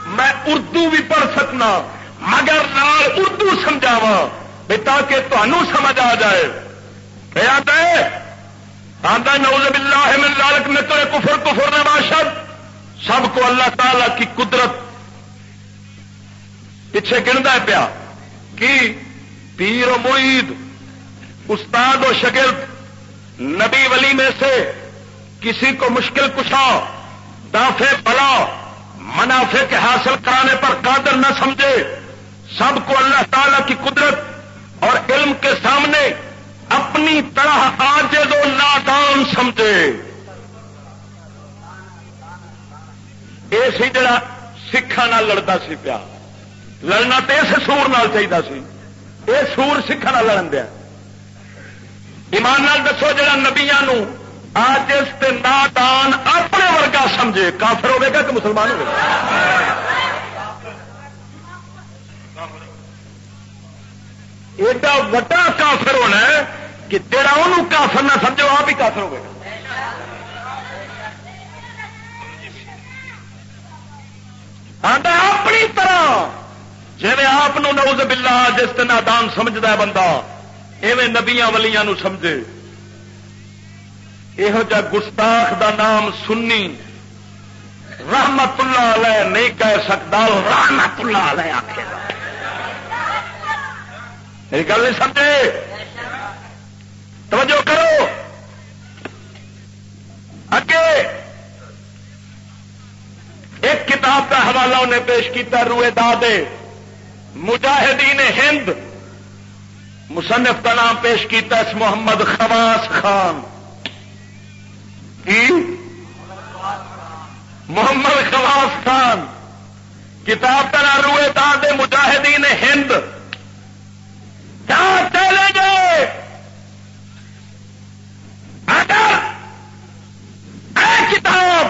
میں اردو بھی پڑھ سکنا، مگر نال اردو سمجھاوا تاکہ تمہوں سمجھ آ جائے۔ آتا نوز باللہ من ذالک، میں تو کفر کفر نے باشد۔ سب کو اللہ تعالی کی قدرت۔ پیچھے گنتا پیا۔ کہ پیر و مرید۔ استاد و شگرد نبی ولی میں سے کسی کو مشکل کشا دافے بلا، منافع کے حاصل کرانے پر قادر نہ سمجھے، سب کو اللہ تعالی کی قدرت اور علم کے سامنے اپنی طرح آج دو نادان سمجھے۔ یہ سی جڑا سکھان لڑتا سی پیا، لڑنا تو اس سور نال چاہیے سی یہ سور سکھان لڑن دیا۔ ایمان نال دسو جڑا نبیا آج اس نادان اپنے ورگا سمجھے، کافر ہوے گا کہ مسلمان ہوگا ایڈا وڈا کافر ہونا ہے کہ تیرا انہوں کافر نہ سمجھو آپ ہی کافر ہوگا اپنی طرح جی آپ نوز بلا جس طرح دان سمجھتا ہے بندہ ایویں نبیا ولیاں سمجھے۔ یہو جا گستاخ دا نام سنی۔ رحمت اللہ علیہ نہیں کہہ سکتا رحمت اللہ علیہ آخر میری گل نہیں سمجھے؟ توجہ کرو۔ اگے ایک کتاب کا حوالہ انہیں پیش کیا روئے دادے۔ مجاہدین ہند۔ مصنف کا نام پیش کیتا اس محمد خواس خان. کی؟ محمد خواس خان. کتاب کا نام روئے دادے مجاہدین ہند. چلے گے اگر اے کتاب.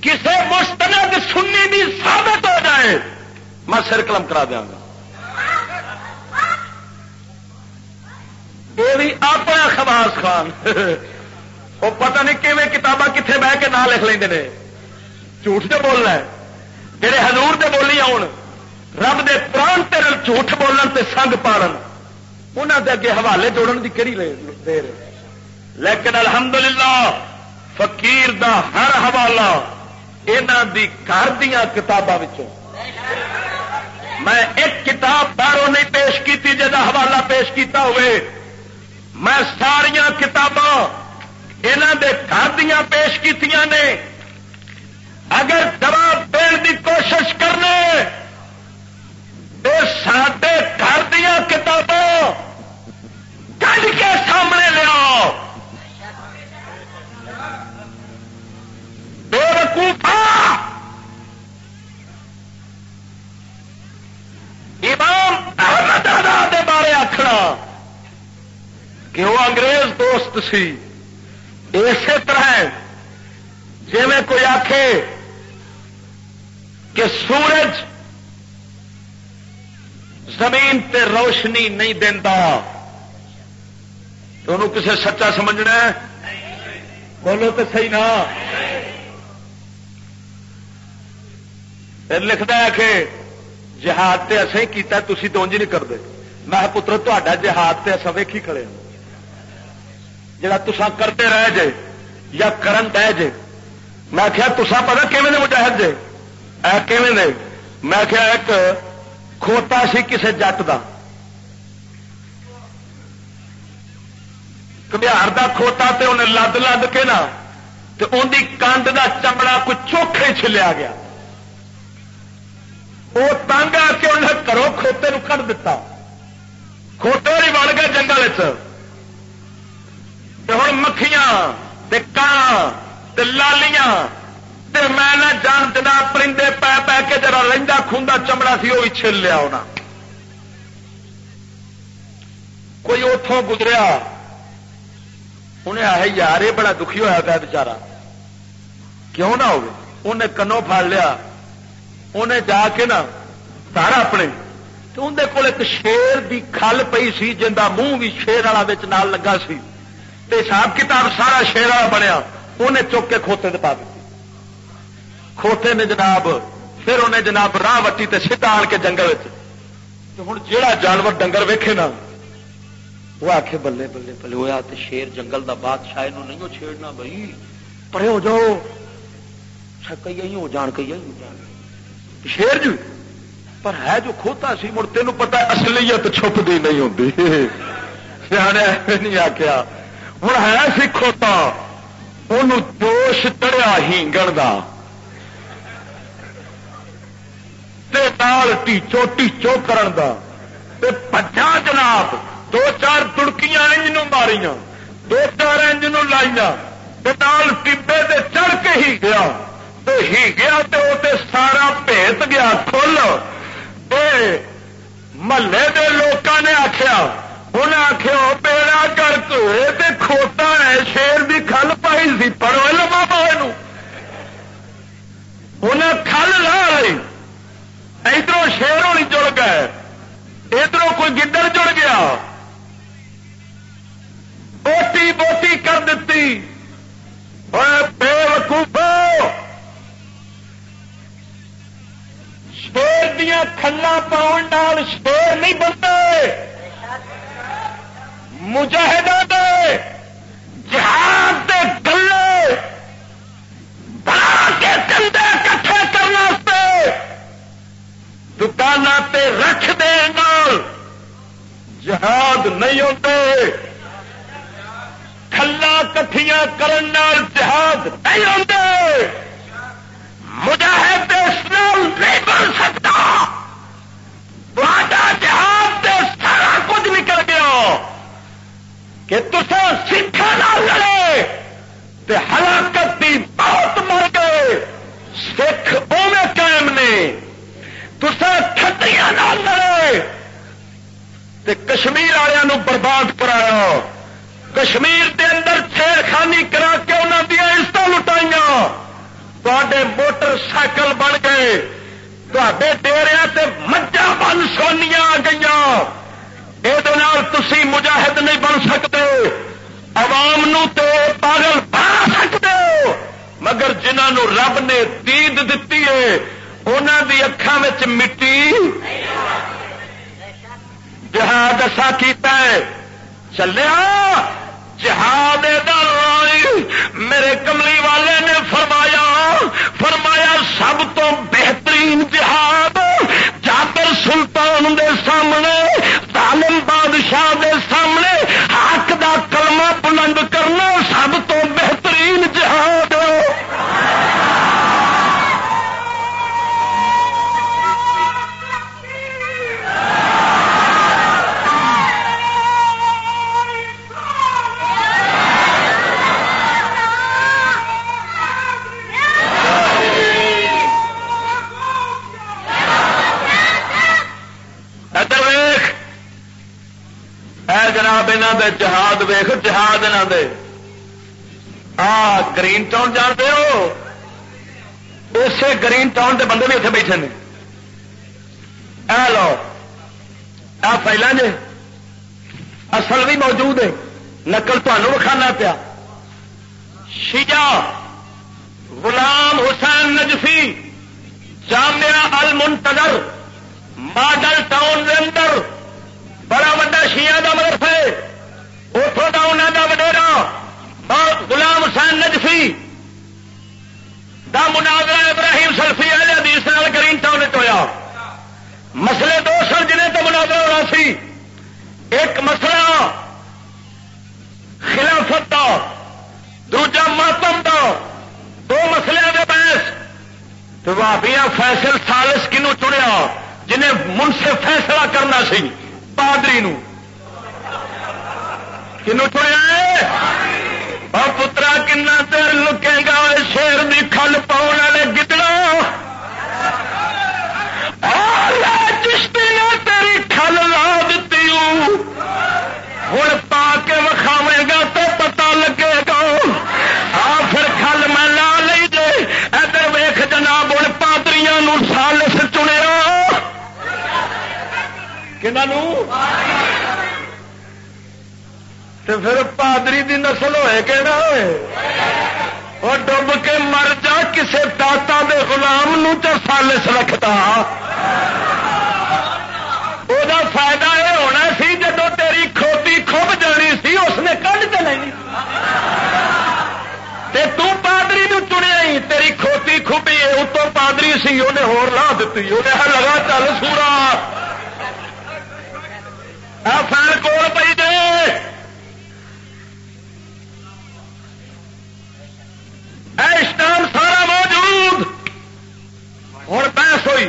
کسی مستند سنی بھی ثابت ہو جائے. میں سر قلم کرا دیا گا. یہ بھی اپنا خباس خان۔ وہ پتہ نہیں کیون کتاباں کتنے بہ کے نام لکھ لیں جھوٹ جو بولنا ہے۔ تیرے حضور دے بولی آن رب دے پران تیرے جھوٹ بولن تے سنگ پاڑن انہوں دے اگے حوالے جوڑن کی کہڑی دیر لیکن الحمدللہ، فقیر دا ہر حوالہ یہاں دی گھر دیا کتابوں میں ایک کتاب باہروں نہیں پیش کی جا حوالہ پیش کیتا ہوئے۔ میں ساریا کتاباں یہاں دے گھر دیا پیش کی نے۔ اگر جواب دن کی کوشش کرنے سڈے گھر دیا کتابوں کل کے سامنے لیا بے وقوفا امام احمد دے بارے آخنا کہ وہ انگریز دوست سی۔ اسی طرح جی میں کوئی آخ کہ سورج زمین تے روشنی نہیں دینا تو انہوں کسے سچا سمجھنا ہے؟ بولو تو صحیح نا۔ پھر لکھتا ہے کہ جہاد تے اصے کیتا تھی تو انج نہیں کرتے میں پتر تا جہاد تے اصا ویکھی کھڑے ہاں۔ جڑا تسا کرتے رہ جے یا کرن دے جے۔ میں کیا تسا پتا کیون مجاہد جے؟ اے کیون دے؟ میں کیا ایک کھوتا سی کسے جٹ کا کبیار کا کھوتا تے انہیں لد لد کے نا تو ان کی کانڈ کا چمڑا کوئی چوکھے چلیا گیا۔ وہ تنگ آ کے انہیں کرو کھوتے کٹ دیتا کھوتے بھی بڑھ گئے جنگل ہوں مکھیاں کان لالیاں میں نہ جان جناب پرندے پی پی کے جرا رنجا خوندا چمڑا سی وہ بھی چھل لیا ہونا۔ کوئی اتوں گزریا، انہیں آئے یار یہ بڑا دکھی ہوا پیا بچارا۔ کیوں نہ انہیں کنوں پھاڑ لیا۔ انہیں جا کے نا سارا اپنے۔ تو اندر کول ایک شیر دی کھل پئی سی جن کا منہ بھی شیر والا لگا سی۔ تے حساب کتاب سارا شیر والا بنیا انہیں چک کے کھوتے پا دیتی۔ کھوتے نے جناب، پھر انہیں جناب راہ وٹی تے سیدھا آن کے جنگل ہوں جہا جانور ڈنگر ویکھے نا، وہ آخے بلے بلے بلے ہوا تو شیر جنگل دا بادشاہ نہیں وہ چھیڑنا بھائی پڑے ہو جاؤ۔ کئی ہو جان، کئی ہو جان۔ شیر جی پر ہے جو کھوتا سی، مڑ تین پتا اصلیت چھپتی نہیں ہوتی سیاح نہیں آخیا ہوں ہے سی کھوتا ان جوش چڑیا ہینگن کا ٹیچو ٹیچو کرن دا تے جناب دو چار تڑکیاں انج ماریاں دو چار انج لائیاں نال ٹبے دے چڑھ کے ہی گیا تو ہی گیا تو سارا بھیت گیا کھل محلے دے لوکاں نے آخیا انہیں آخیا بیڑا گرک ہوئے تے کھوتا ہے، شیر دی کھل پائی سی پڑو لما پاؤ انہیں کھل لا لی ادھر شیر ہونی جڑ گئے ادھر کوئی گدڑ جڑ گیا۔ بوٹی بوٹی کر دیتی بے وقوفو شیر دیا کھلا پاؤن شیر نہیں بنتے۔ مجاہدہ دے جہاد دے گلے بنا کے کندے کٹھے کرنے دکان رکھ دے جہاد نہیں ہوتے۔ کھلا کٹھیاں کرن جہاد نہیں ہوتے۔ مجاہد اسلام نہیں بن سکتا جہاد سارا کچھ نکل گیا کہ تصا سکھا نہ لڑے تے ہلاکت کی بہت مر گئے۔ سکھ اوے قائم نے۔ ٹھٹیاں لڑے۔ کشمیر والوں برباد کرایا۔ کشمیر دے اندر چھیڑ خانی کرا کے انہوں دیا عزت لٹائیاں۔ تے موٹر سائیکل بن گئے۔ تے ڈیریا مجھا بن سونیاں آ گئی یہ مجاہد نہیں بن سکتے عوام نو تے پاگل بنا سکتے ہو مگر جنہوں رب نے دید دیتی ہے انہوں دی اکھان مٹی جہاد اصا کیتا ہے چلیا جہاد میرے کملی والے نے فرمایا فرمایا سب تو بہترین جہاد جابر سلطان دے سامنے جناب یہاں دے جہاد ویخ جہاد یہاں دے۔ آ، گرین ٹاؤن جانتے ہو؟ اسے گرین ٹاؤن دے بندے بھی اتنے بیٹھے ہیں اے لو آ فائل جی اصل بھی موجود ہے۔ نقل تمہوں وکھانا پیا۔ شیجا غلام حسین نجفی، جامعہ المنتظر، ماڈل ٹاؤن کے اندر۔ بڑا وا شیا کا مدرس ہے۔ اتوں کا انہوں کا وڈیرا۔ گلام حسین نجفی دا مناظرہ ابراہیم سلفی والے حدیث نال گرین ٹاؤن ہوا مسئلے دو سن جنہیں تو مناظر ہونا سی۔ ایک مسئلہ خلافت کا دوجا ماتم کا دو مسئلے کے بحث۔ تو بھابیا فیصل سالس کنو چڑیا جنہیں منصف فیصلہ کرنا سی۔ پادری کنو چھوڑیا اور پترا کنا تر لکے گا شیر کی کھل پاؤ والے گدڑا چشتی نے تیری کھل لا دیتی ہوں پا کے وکھاوے گا تو پتا لگے گا آ پھر کھل میں لا لی جے ادھر ویخ جناب ہوں پادری سالس تے پھر پادری دی نسل ہوئے کہ نہ ہوئے؟ اور ڈب کے مر جا کسے داتا دے غلام نو تو سالس رکھتا۔ وہ فائدہ یہ ہونا سی جدو تیری کھوتی کھب جانی سی، اس نے کھ چلنی تو پادری نو چنیا ہی، تیری کھوتی کھبی، اتوں پادری سی انہیں ہور لا دیتی انہیں لگا چل سورا۔ فیل کول پی دے اسٹام سارا موجود ہوں بحث ہوئی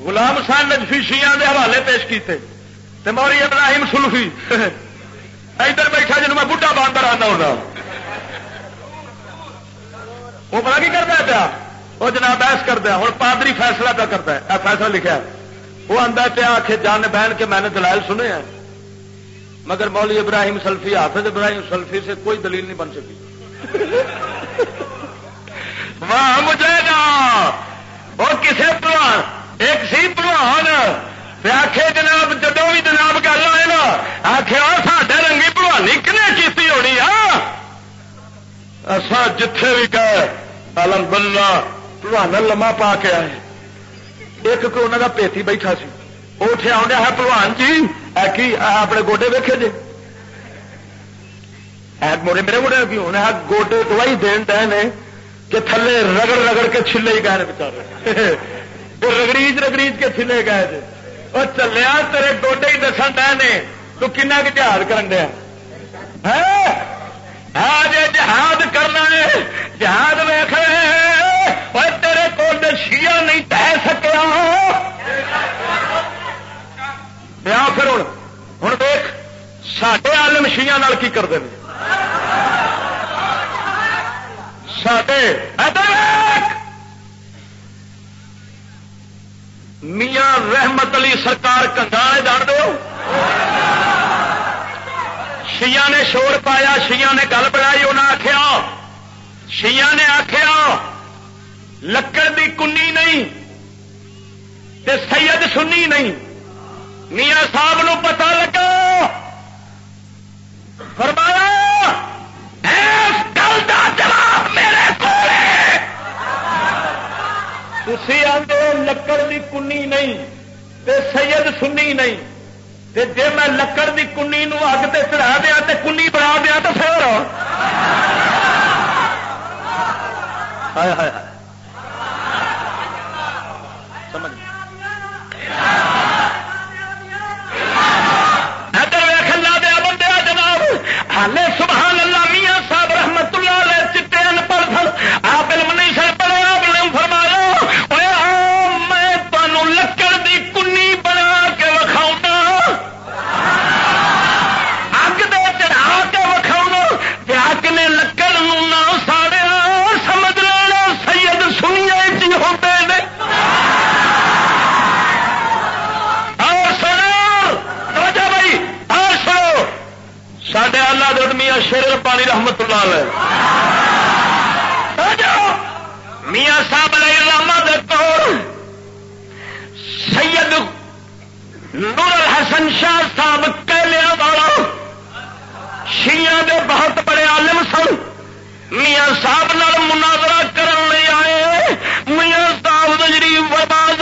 غلام سان نجفی شیاں دے حوالے پیش کیتے تے موری ابراہیم سلفی ادھر بیٹھا جن میں بڑھا باندر آنا ہونا وہ بڑا کی کرتا پیا وہ جناب بحث کرتا ہوں پادری فیصلہ پہ کرتا ہے فیصلہ لکھا وہ آتا پیا آخ جان بہن کے میں نے دلائل سنے ہیں مگر مولی ابراہیم سلفی، حافظ ابراہیم سلفی سے کوئی دلیل نہیں بن سکی۔ واہ، مجھے گا وہ کسے پروان ایک سی پروان آخے جناب جدو بھی جناب گل آئے نا آخیا ساڈے رنگی پروانی کنے کی ہونی آسا جتھے بھی گئے الم بلا پروان لما پا کے آئے۔ ایک کو انہوں کا پیتی بیٹھا سی۔ اٹھیا آدھا ہے پروان جی؟ کی؟ اپنے گوڈے ویکے جی موڑے میرے گوڑے کی ہونے گوڈے دوائی دین دے کہ تھلے رگڑ رگڑ کے چھلے ہی گئے بچارے وہ رگڑیج رگڑیج کے چھلے گئے تھے اور چلیا تیرے گوڈے ہی دسن ڈے نے، تو کنا کہ جہاد کرن دیا؟ ہاں؟ آج جہاد کرنا ہے، جہاد ویخ اور تیرے کو شیا نہیں تہ سکیا۔ بیا پھر ہوں ہوں دیکھ سڈے آلم شیا کی کرتے ہیں میاں رحمت علی سرکار کنگا جان دو شیا نے شور پایا شیا نے گل بنائی انہیں آخیا شیا نے آخیا لکڑ دی کنی نہیں، تے سید سنی نہیں۔ میاں صاحب نو پتا لگا۔ فرمایا، اس گل کا جواب میرے کو تھی آدھے لکڑ کی کنی نہیں تے سید سنی نہیں تے جے میں لکڑ کی کنی نو اگ تے چڑھا دیا تے کنی بنا دیا تو پھر۔ سمجھ ہالے سبحان شیر پانی رحمت اللہ علیہ. میاں صاحب علیہ علامہ دیکھو سید نور الحسن شاہ صاحب کہلیا والا شیعہ دے بہت بڑے عالم سن۔ میاں صاحب نال مناظرہ کرنے آئے۔ میاں صاحب نجری برباد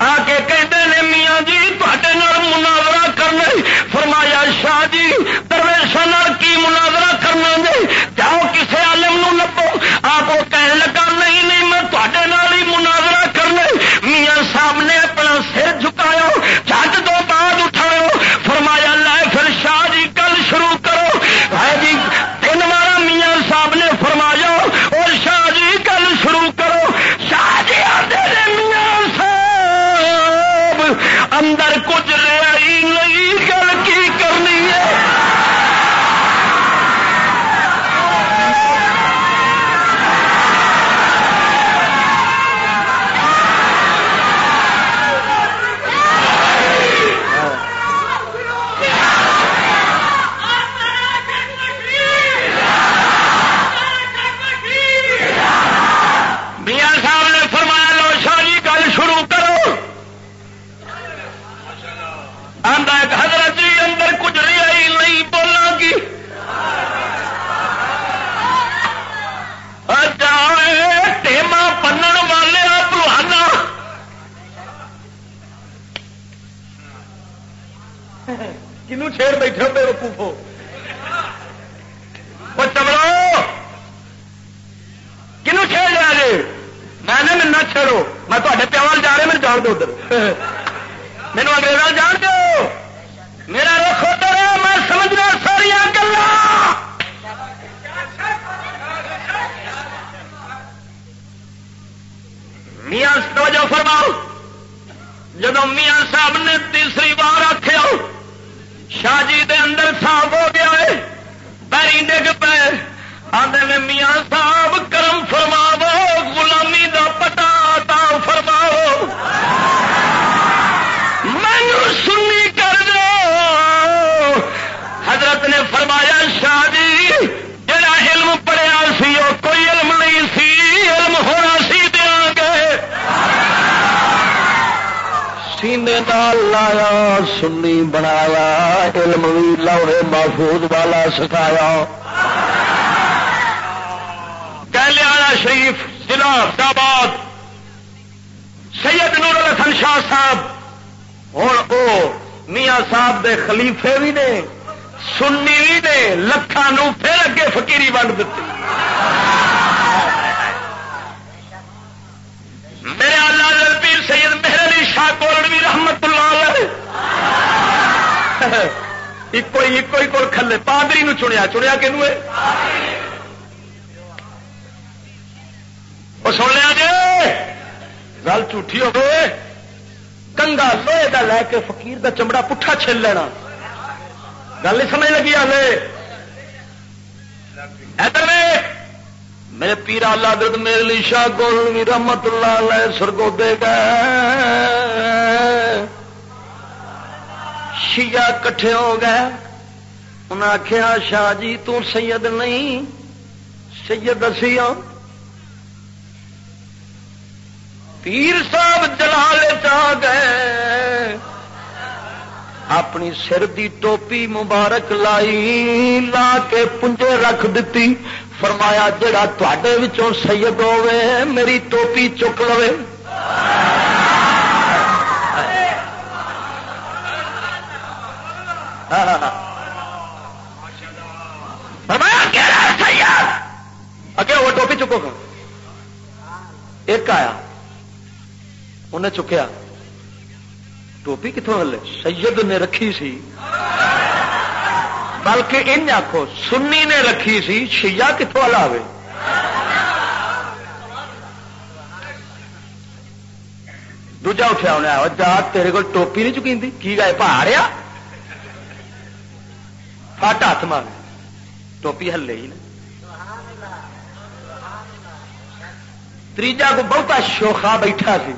آ کے کہتے ہیں میاں جی تے مناظرہ کرنے فرمایا، شاہ جی درویشا کی مناظرہ جاؤ کسے شاہ گول بھی رحمت اللہ علیہ سرگو دے گئے شیعہ کٹھے ہو گئے۔ انہیں آخیا شاہ جی تو سید نہیں، سید اسی ہوں پیر صاحب جلال چاہ گئے۔ اپنی سر دی ٹوپی مبارک لائی، لا کے پنجے رکھ دیتی فرمایا جڑا تے سید ہوے میری ٹوپی چک لو اگے وہ ٹوپی چکو گا۔ ایک آیا، انہیں چکیا۔ ٹوپی کتوں ہلے؟ سید نے رکھی سی۔ بلکہ ان آخو سنی نے رکھی سی، شیعہ کتوں ہلاوے دوجا اٹھا انہیں جا، تیرے کو ٹوپی نہیں چکی کی گئے پہاڑیا؟ فٹ ہاتھ مار۔ ٹوپی ہلے ہی نا تیجا کو بہتا شوخا بیٹھا سی،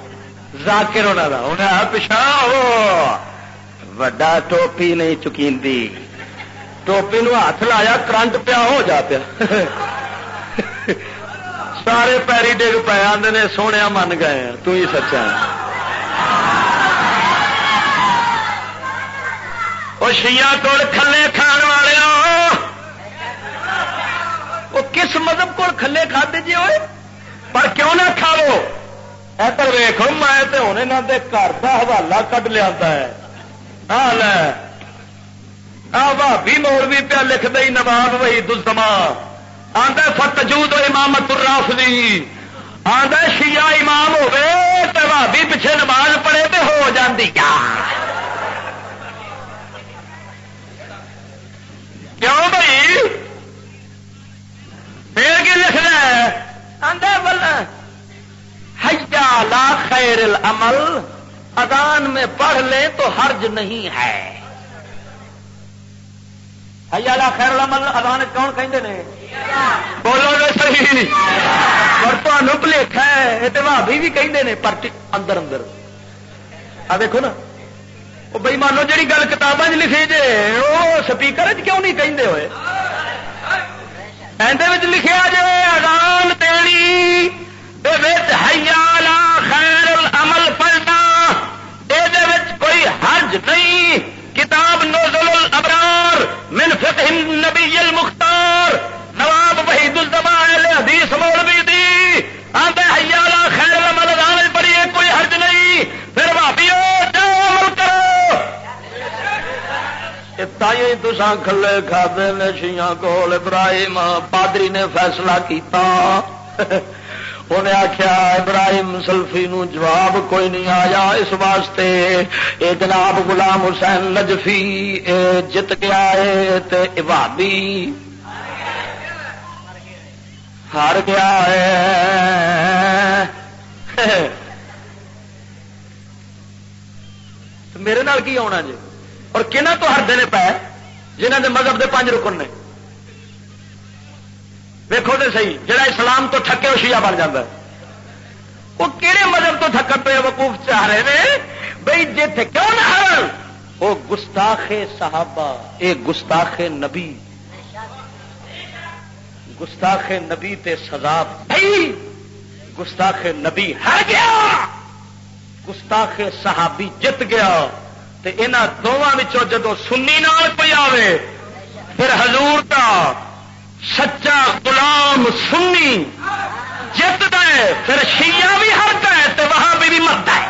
ذاکر انہوں کا انہیں پچھا وڈا ٹوپی نہیں چکی ٹوپی نو ہاتھ لایا کرنٹ پیا ہو جا پیا سارے پیری ڈگ پے آدھے نے سونے من گئے تو ہی سچا وہ شیا کو کھلے کھان والے وہ کس مذہب کو کھلے کھاتے جی ہوئے پر کیوں نہ کھاو ادھر ویخ میں تو ہوں یہاں کے گھر کا حوالہ کٹ لیا ہے بھابی موڑ بھی پیا لکھ دئی نواب وہی دسما آدھا فتجود امامت الرافضی۔ آدھا شیعہ امام ہوے تو بھابی پیچھے نماز پڑھے تو ہو جاتی کیا کیوں بھائی؟ پھر کی لکھنا ہے؟ آدھا بولنا حیا لا خیر العمل، اذان میں پڑھ لیں تو حرج نہیں ہے۔ حیا خیر العمل اذان کون کہیں نے؟ بولو گے صحیح۔ اور تمہیں بلیکھا ہے یہ بھابی بھی کہیں نے پر اندر اندر۔ آ دیکھو نا وہ بئی مانو جی گل کتابیں لکھی جے وہ سپیکر کیوں نہیں کہیں ہوئے؟ اندر لکھا جائے اذان دینی خیر العمل پڑھنا یہ کوئی حرج نہیں۔ کتاب نوزل الابرار من فقہ نبی المختار۔ نواب وحید الزمان حدیث مولوی دی۔ آدھے حیالا خیر العمل دان پڑھیے کوئی حرج نہیں۔ پھر بھابی عمل کرو۔ تھی تسان کھلے کھاتے نے شیاں کول ابراہیم پادری نے فیصلہ کیتا۔ انہیں آخیا ابراہیم سلفی نو جواب کوئی نہیں آیا اس واسطے. اے جناب غلام حسین نجفی اے جت گیا ہے تے عبادی ہار گیا ہے۔ میرے نال کی آنا جی؟ اور کہنا تو ہر دن پہ جنہ دے مذہب دے پانچ رکن نے؟ ویکو تو سی جڑا اسلام تو تھکے وہ شیعہ بن جاتا ہے۔ وہ کہڑے مذہب تو تھکن پہ وقوف چاہ رہے ہیں بھائی جی کیوں نہ وہ گستاخ صحابہ، اے گستاخ نبی۔ گستاخ نبی تے سزا بھائی گستاخ نبی ہر گیا۔ گستاخ صحابی جت گیا۔ تے انہاں دونوں جدو سنی نال کوئی آوے، پھر حضور کا سچا غلام سنی جت دے پھر شیعہ بھی ہرتا ہے تو وہاں بھی بھی مرتا ہے۔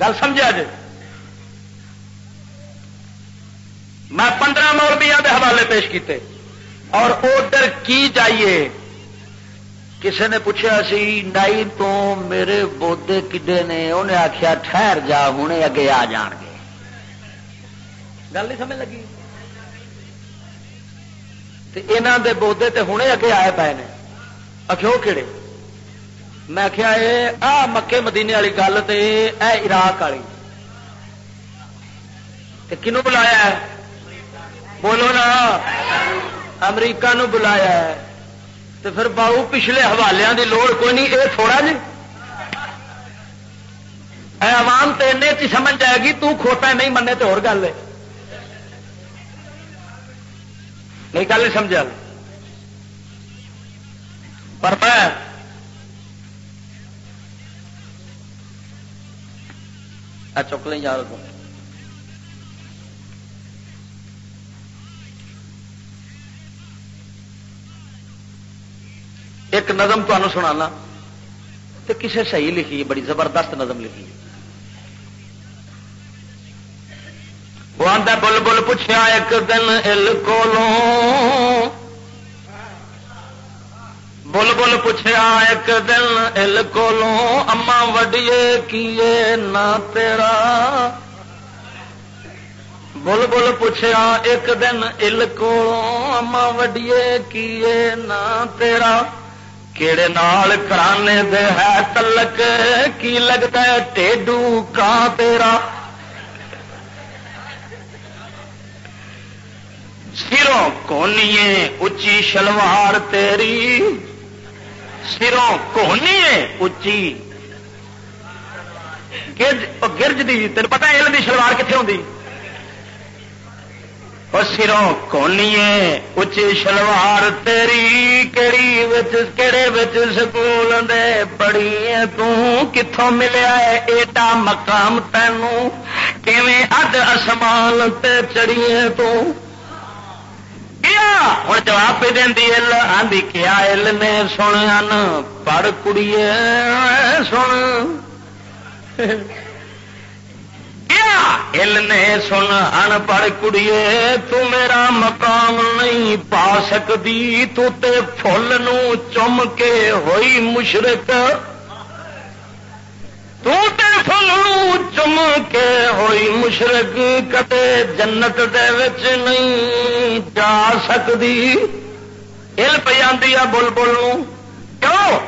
گل سمجھا جی؟ میں پندرہ مولبیا کے حوالے پیش کیتے، اور آڈر کی چاہیے کسی نے پوچھا سی، نائی تو میرے بودے کڈے نے؟ انہیں آخیا ٹھہر جا ہوں اگے آ جان گے۔ گل نہیں سمجھ لگی؟ یہاں دے بودے تے ہوں اگے آئے پے نے۔ آخو کہڑے میں آخیا آ مکے مدینے والی گل تو اے عراق والی۔ کنو بلایا بولو نا امریکہ نو بلایا تو پھر باؤ پچھلے حوالوں کی لوڑ کوئی نہیں یہ تھوڑا جی۔ اے عوام تو این چی سمجھ جائے گی، تو کھوٹا نہیں منے تو اور گل ہے۔ نہیں گل نہیں سمجھا پر میں چک لیں یار کو ایک نظم تمہیں سنا تو کسے صحیح لکھی بڑی زبردست نظم لکھی وہ آدھا بل بل پوچھا ایک دن ال کو بل بل پوچھا ایک دن ال کو اما وڈیے، کیے نہ تیرا۔ بل بل پوچھا ایک دن ال کو اما وڈیے، کیے نہ تیرا۔ کیڑے نال کرانے دے ہے تلک کی لگتا ہے ٹیڈو کا تیرا سروں کونی اچی شلوار تیری سروں کونی اچی گرج گرج دی تین پتا علم دی شلوار کتنے ہوتی سروں کونی اچھی شلوار تیری کہڑی کہڑے سکول دے پڑی کتوں ملیا ایڈا مقام تینوں کیویں اد اسمان تے چڑیے ہوں جواب پہ دینی ال آدھی کیا ال نے سن پڑھ کڑی سن۔ ال نے سن ان پڑھ کڑیے تو میرا مقام نہیں پا سکتی تو تے فل نو چم کے ہوئی مشرق تو تے فل چم کے ہوئی مشرق کدے جنت دے وچ نہیں جا سکتی ال پہ آدھی آ بل بل کیوں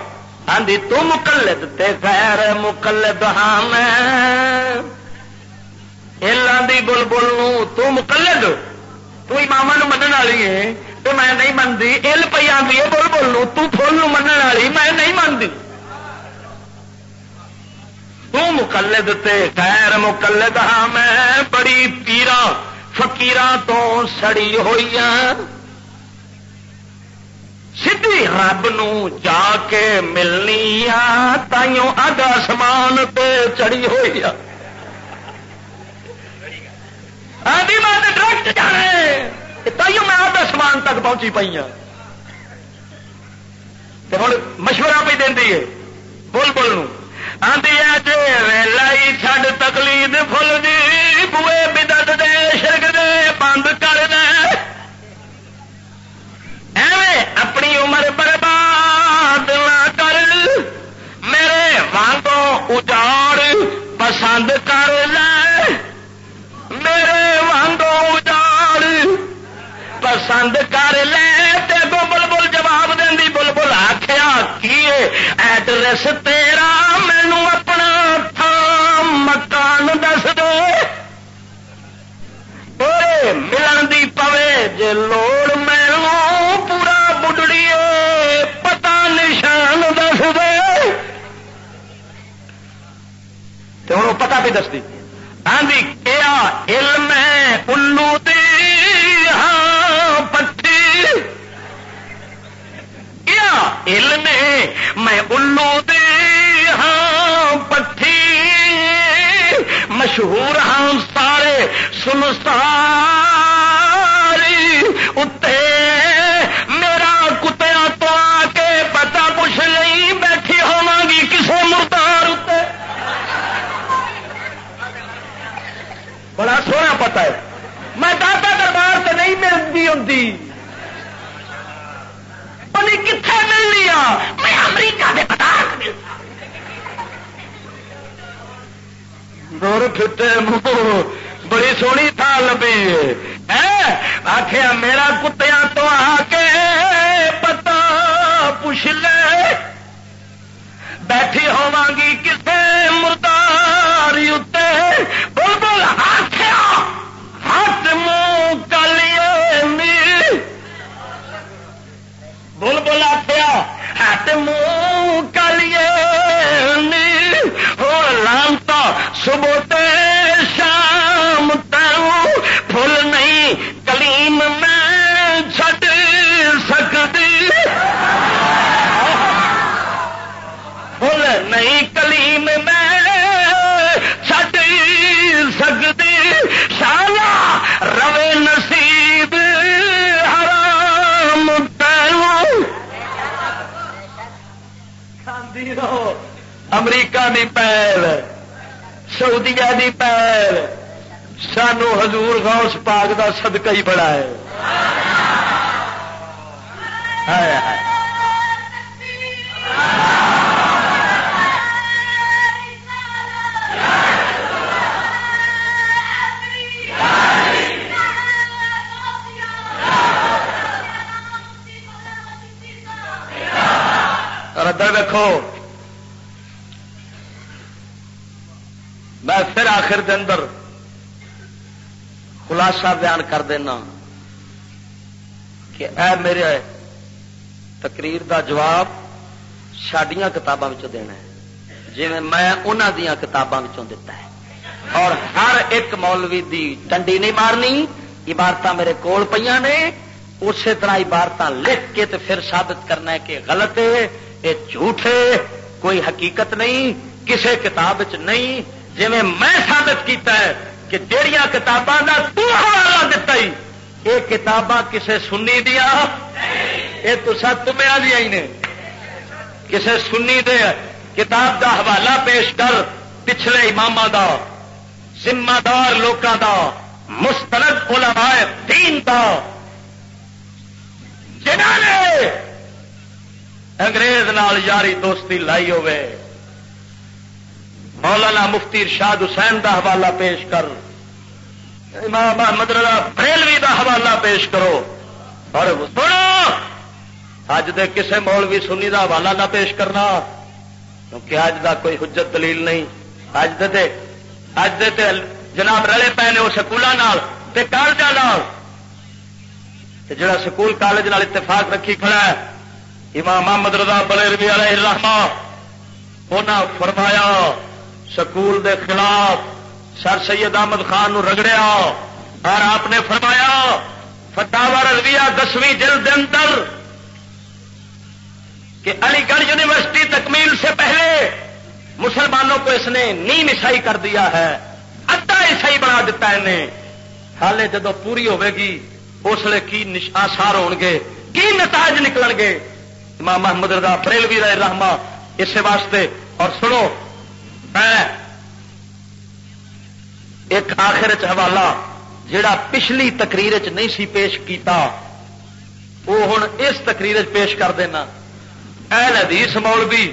آدھی تو مقلد تے خیر مقلد ہاں میں دی بل بل تو مقلد تو امام من والی ہے تو میں نہیں منتی ال پی آدھی ہے بول بول تو فل من والی میں نہیں منتی تو مقلد تے خیر مقلد ہاں میں بڑی پیرا فکیر تو سڑی ہوئی ہاں سی رب نو جا کے ملنی آ تائیوں اگ آسمان پہ چڑی ہوئی آ آدھی میں ڈائریکٹ جانا تائیوں میں آدھا سامان تک پہنچی پی ہوں ہوں مشورہ پہ دینی ہے۔ بول بول آدھی جی ویلائی چھڈ تکلید فل دی، بوئے بدت دے، شرک دے، بند کر دے۔ پسند کر لے بل بل جواب دینی بل بل آخیا کی ایڈریس تیرا مینو اپنا تھان مکان دس دے۔ ملن دی پوے جے لوڑ مینو پورا بڈڑی پتا نشان دس دے۔ ہوں پتا بھی دس دی۔ آدھی کیا علم ہے؟ کیا علم ہے، میں الو دی ہاں پٹھی۔ مشہور ہاں سارے سن ساری۔ میرا کتیا تو آ کے پتا پوچھ نہیں بیٹھی ہوا گی کسی مردار اتنے بڑا سونا پتا ہے۔ میں دادا دربار سے نہیں ملتی ہوں پنی کتنے ملنی میں امریکہ کے پدارت ملتا دور پھٹے بڑی سونی تھا لبی آخیا میرا کتیا تو آ کے پتا پوچھ لے۔ بیٹھی ہوا گی کسے مرداری اتنے بول بول آخیا ہاتھ منہ کلی بول بول آخیا ہاتھ منہ کلی ہو لانتا صبح شام توں پھول نہیں کلیم میں چھٹ سکتی۔ پھول نہیں کلیم میں چھٹ سکتی۔ شالا روے نصیب امریکہ دی پہل سعودیا دی پہل سانو حضور غوث پاک دا صدقہ ہی بڑا ہے۔ ادھر دیکھو میں پھر آخر دے اندر خلاصہ بیان کر دینا کہ اے میرے تقریر دا جواب سڈیا کتابوں دینا ہے۔ جی میں انہوں دیا کتابوں دتا ہے۔ اور ہر ایک مولوی دی ڈنڈی نہیں مارنی عبارت میرے کول پہ نے۔ اسی طرح عبارت لکھ کے تے پھر ثابت کرنا ہے کہ غلط ہے یہ جھوٹ ہے کوئی حقیقت نہیں کسی کتاب چ نہیں۔ جی میں ثابت کیتا ہے کہ جہیا کتاباں کا حوالہ دتا ہی یہ کتاباں کسے سنی دیا یہ تو سب تمیا دیا ہی نے۔ کسے سنی دے کتاب دا حوالہ پیش کر پچھلے امام دا ذمہ دار لوگوں دا، مستند علماء دین دا۔ جنہوں نے انگریز نال یاری دوستی لائی ہوئے مولانا مفتی ارشاد حسین دا حوالہ پیش کر، امام محمد رضا بریلوی دا حوالہ پیش کرو۔ اور سنو اج دے کسے مولوی سنی دا حوالہ نہ پیش کرنا، کیونکہ اج دا کوئی حجت دلیل نہیں۔ اج دے تے اج دے تے جناب رلے پے نے وہ سکولوں تے کالجوں جڑا سکول کالج نال اتفاق رکھی کھڑا ہے، امام محمد رضا بریلوی علیہ الرحمہ انہاں فرمایا سکول دے خلاف سر سید احمد خان نو رگڑیا اور آپ نے فرمایا فتح رضویہ دسویں جلد اندر کہ علی گڑھ یونیورسٹی تکمیل سے پہلے مسلمانوں کو اس نے نیم عیسائی کر دیا ہے، ادا عیسائی بنا دیتا ہے انہیں۔ حالے جدو پوری ہوے گی، اس لیے کی آسار ہو گے، کی نتاج نکل گے؟ امام محمد رضا بریلوی رحمہ، اس واسطے، اور سنو ایک آخر حوالہ جڑا پچھلی تقریر چ نہیں سی پیش کیتا، وہ ہوں اس تقریر چ پیش کر دینا۔ اہل حدیث مولوی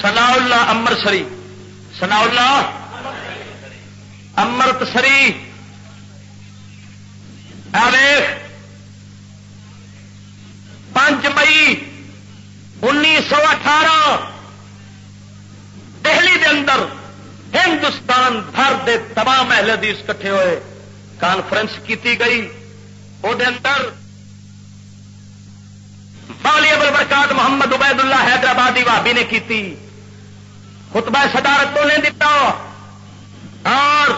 سنا اللہ امرسری سنا اللہ امرت سری پانچ مئی انیس سو اٹھارہ دہلی دے اندر، ہندوستان بھر دے تمام اہل حدیث کٹھے ہوئے کانفرنس کی گئی۔ وہ اندر بالی ابل برکات محمد عبید اللہ حیدرآبادی بھابی نے کی خطبہ صدارت تو نے دتا اور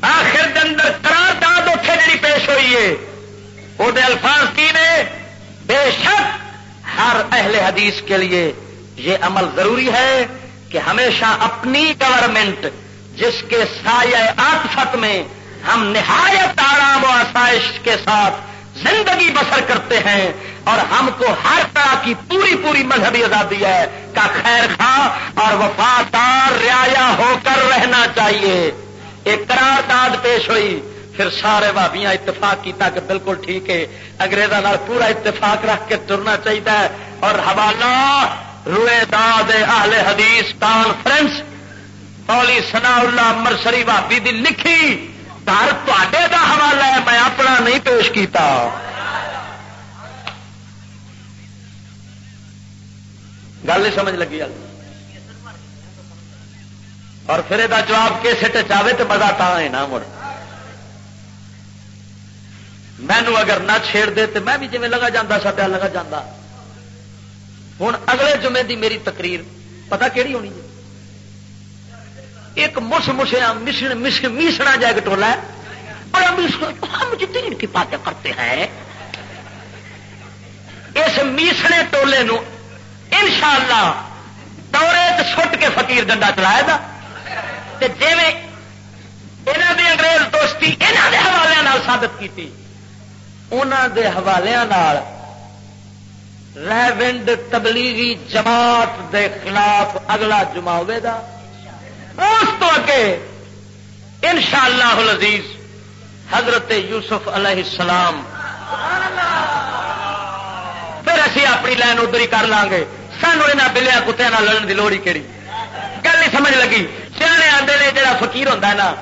آخر کے اندر قرار داد اتے جی پیش ہوئی ہے۔ وہ الفاظ کی نے؟ بے شک ہر اہل حدیث کے لیے یہ عمل ضروری ہے۔ کہ ہمیشہ اپنی گورنمنٹ جس کے سایہ آفت میں ہم نہایت آرام و آسائش کے ساتھ زندگی بسر کرتے ہیں اور ہم کو ہر طرح کی پوری پوری مذہبی آزادی ہے کا خیر خواہ اور وفادار رعایا ہو کر رہنا چاہیے۔ ایک قرارداد پیش ہوئی، پھر سارے بھابیاں اتفاق کیتا کہ بالکل ٹھیک ہے اگریزوں پورا اتفاق رکھ کے ترنا چاہیے اور حوالہ روئے داد اہل حدیث کانفرنس مولی سنا اللہ مرسری بھابی دی لکھی، گھر تے دا حوالہ ہے، میں اپنا نہیں پیش کیتا۔ گل نہیں سمجھ لگی اور پھر یہ جواب کیسے چاہے تو مزہ تا ہے نا مڑ۔ مینو اگر نہ چھیڑ دے تو میں بھی جی لگا جا سا پیا لگا جا ہوں اگلے جمعے دی میری تقریر پتا کہڑی ہونی ہے؟ ایک مس مسیا میسنا جائے گا ٹولا ہم جتنی کی باتیں کرتے ہیں۔ اس میسنے ٹولے نو ان شاء اللہ دورے چھٹ کے فقیر ڈنڈا چلایا گا جی یہاں کی انگریز دوستی یہاں کے حوالے ثابت کی دے حوالے ریونڈ تبلیغی جماعت دے خلاف اگلا جمع ہوگا اس تو اگے ان شاء اللہ عزیز حضرت یوسف علیہ السلام۔ پھر اسی اپنی لائن ادھر ہی کر لیں گے۔ سانو یہاں بلیا کتیا لڑن کی لوڑ ہی کہڑی گل نہیں سمجھ لگی۔ سیانے آتے نے جڑا فقیر ہوتا ہے نا،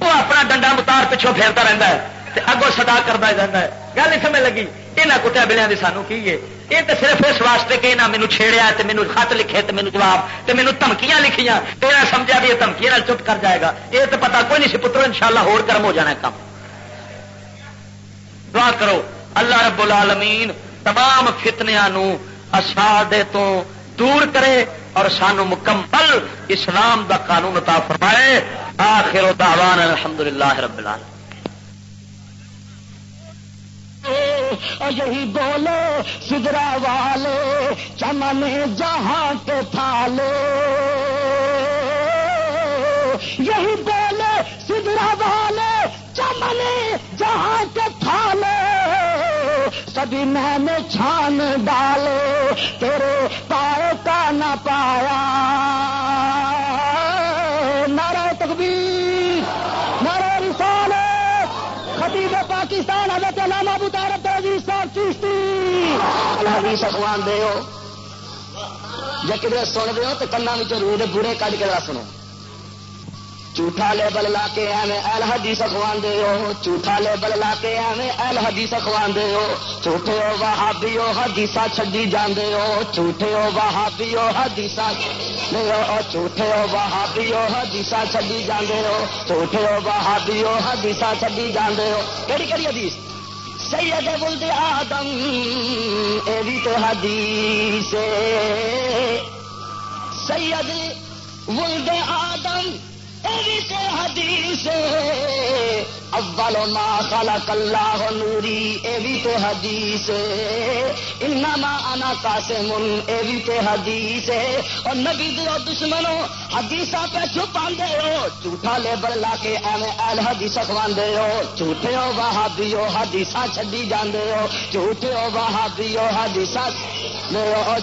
وہ اپنا ڈنڈا متار پچھوں پھیرتا رہتا ہے اگوں سدا کرتا رہتا ہے۔ گل نہیں سمجھ لگی۔ یہاں کتیا بلیا کی سانو کی ہے؟ یہ تو صرف اس واسطے کہ یہاں مینو چھیڑیا تو مینو خط لکھے تو مینو جواب تو مینو دھمکیاں لکھیاں تو یہ سمجھا بھی یہ دھمکیاں چپ کر جائے گا۔ یہ تو پتا کوئی نہیں سی پتر ان شاء اللہ ہو گرم ہو جانا کام۔ دعا کرو، اللہ رب العالمین تمام فتنیا اسادے تو دور کرے اور سانو مکمل اسلام دا قانون عطا فرمائے۔ آخر دعوان الحمدللہ رب العالمین۔ یہی بولے، سدرا والے، چمن جہاں کے تھالے یہی بولے، سدرا والے، چمن جہاں کے تھالے سبھی میں نے چھان ڈالے، تیرے پائے کا نہ پایا۔ اللہ سکوان دے ہو۔ جب کدھر سن دے ہو تو کنا روح دے برے کٹ کے سنو جھوٹا لیبل لا کے ایویں ایل حدیث اخوان دے ہو۔ جھوٹا لیبل لا کے ایویں ایل حدیث اخوان دے ہو۔ جھوٹے ہو وہابی ہو حدیثہ چھڈی جاندے ہو۔ جھوٹے ہو وہابی ہو حدیثہ نہیں ہو۔ جھوٹے ہو وہابی ہو حدیثہ چھڈی جاندے ہو۔ جھوٹے ہو وہابی ہو حدیثہ چھڈی جاندے ہو۔ کیڑی کیڑی حدیث؟ سید بلد آدم اے بھی تو حدیث سید ولد آدم حدیث اول ما خلق اللہ نوری، اے بھی تے حدیث انما انا قاسم اے بھی تے حدیث اور نبی دیو دشمنوں، حدیثاں پہ چھپاندے ہو۔ جھوٹا لیبل لا کے ایویں اہل حدیث اخواندے ہو۔ جھوٹے ہو وہابیو حدیثاں چھڈی جاندے ہو۔ جھوٹے ہو وہابیو حدیثاں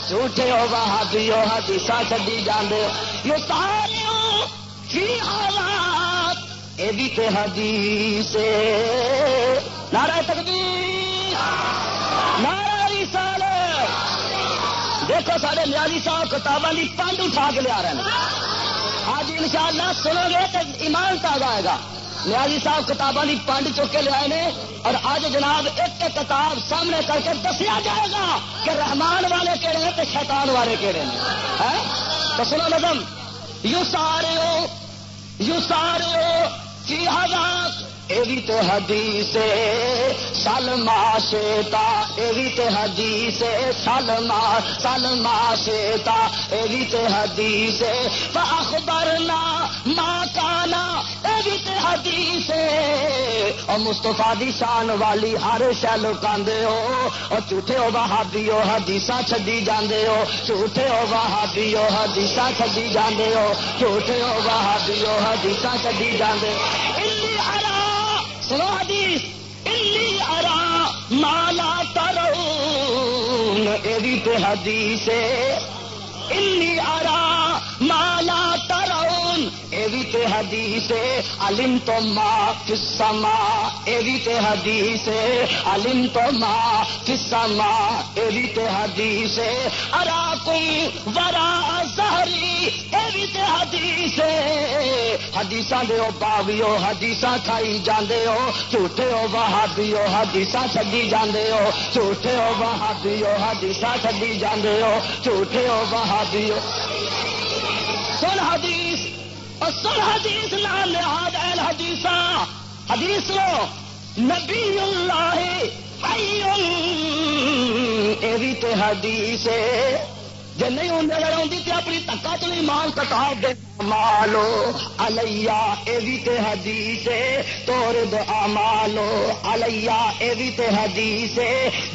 جھوٹے ہو وہابیو حدیثاں چھڈی جاندے ہو۔ یہ سارے فی حالات؟ اے بھی تے حدیث نعرہ تکبیر۔ نعرہ رسال دیکھو سارے نیالی صاحب کتاباں کی پنڈ اٹھا کے لیا رہے ہیں۔ آج ان شاء اللہ سنو گے تو ایمان تازہ آئے گا۔ نیازی صاحب کتاباں کی پنڈ چک کے لیا نے۔ اور آج جناب ایک ایک کتاب سامنے کر کے دسیا جائے گا کہ رحمان والے کہڑے ہیں تو شیطان والے کہڑے ہیں؟ تو سنو نظم۔ یو سارے ہو یو سارے ہو فی حضرت ایوی تے حدیث سلما شیتا ایوی تے حدیث سلما سلما شیتا ایوی تے حدیث فاخبرنا ما کانا ایوی تے حدیث اور مستفا دی شان والی ہر شہ لکاندے ہو اور جھوٹے ہو وہابی ہو حدیثاں چھڈی جاندے ہو جھوٹے ہو وہابی ہو حدیثاں چھڈی جاندے ہو جھوٹے ہو وہابی ہو حدیثاں چھڈی جاندے انی ارا سنو حدیث انی ارا مالا ترون، ایوی تے حدیث انی ارا مالا ترون، ایوی تے حدیث علم تو ما فی السما، ایوی حدیث علم تو ما فی السما، ایوی تے حدیث اراکم ورا زہری، ایوی تے حدیث دے او باویو حدیثاں کھائی جاندے ہو جھوٹے ہو وہابیو حدیثاں چھڈی جاندے ہو جھوٹے ہو وہابیو حدیثاں چھڈی جاندے ہو جھوٹے ہو وہابیو سن حدیث، اور سن حدیث نام لحاظ اہل حدیث حدیث لو نبی اللہ ایوی تے حدیث جی نہیں ہوں نظر آتی تو اپنی تکا تو بھی مان کٹا دے، مالو الیا ایوی تے حدیث تور دو مالو الیا ایوی تے حدیث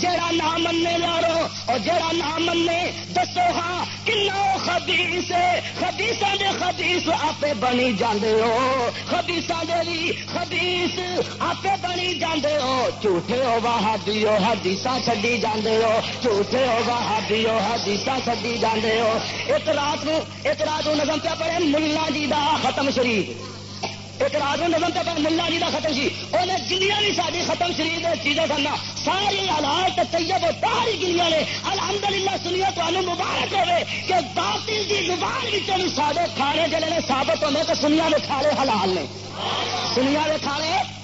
جڑا نہ مننے لارو اور جڑا نہ مننے، دسو ہاں کنا خبیس خبیساں دے خبیس آپ بنی جاندے ہو۔ خبیساں دے بھی خبیس آپ بنی جاندے ہو۔ جھوٹے ہو وہابی ہو، حدیثاں چھڈی جاندے ہو۔ جھوٹے ہو وہابی ہو، حدیثاں چھڈی جاندے ہو ایک رات نو ایک رات نو نظم پہ پڑے ملا جی دا ختم شریف ایک رات نو نظم پہ پڑے ملا جی دا ختم سی انہیں جنیاں بھی ساری ختم شریف چیزیں سننا ساری حالات طیب و باہری گلیاں نے الحمدللہ سنیے تو مبارک ہوئے کہ باطل دی زبان بھی سارے کھانے جلے نے ثابت ہونے تو سنیا کے کھانے حلال نے سنیا کے کھانے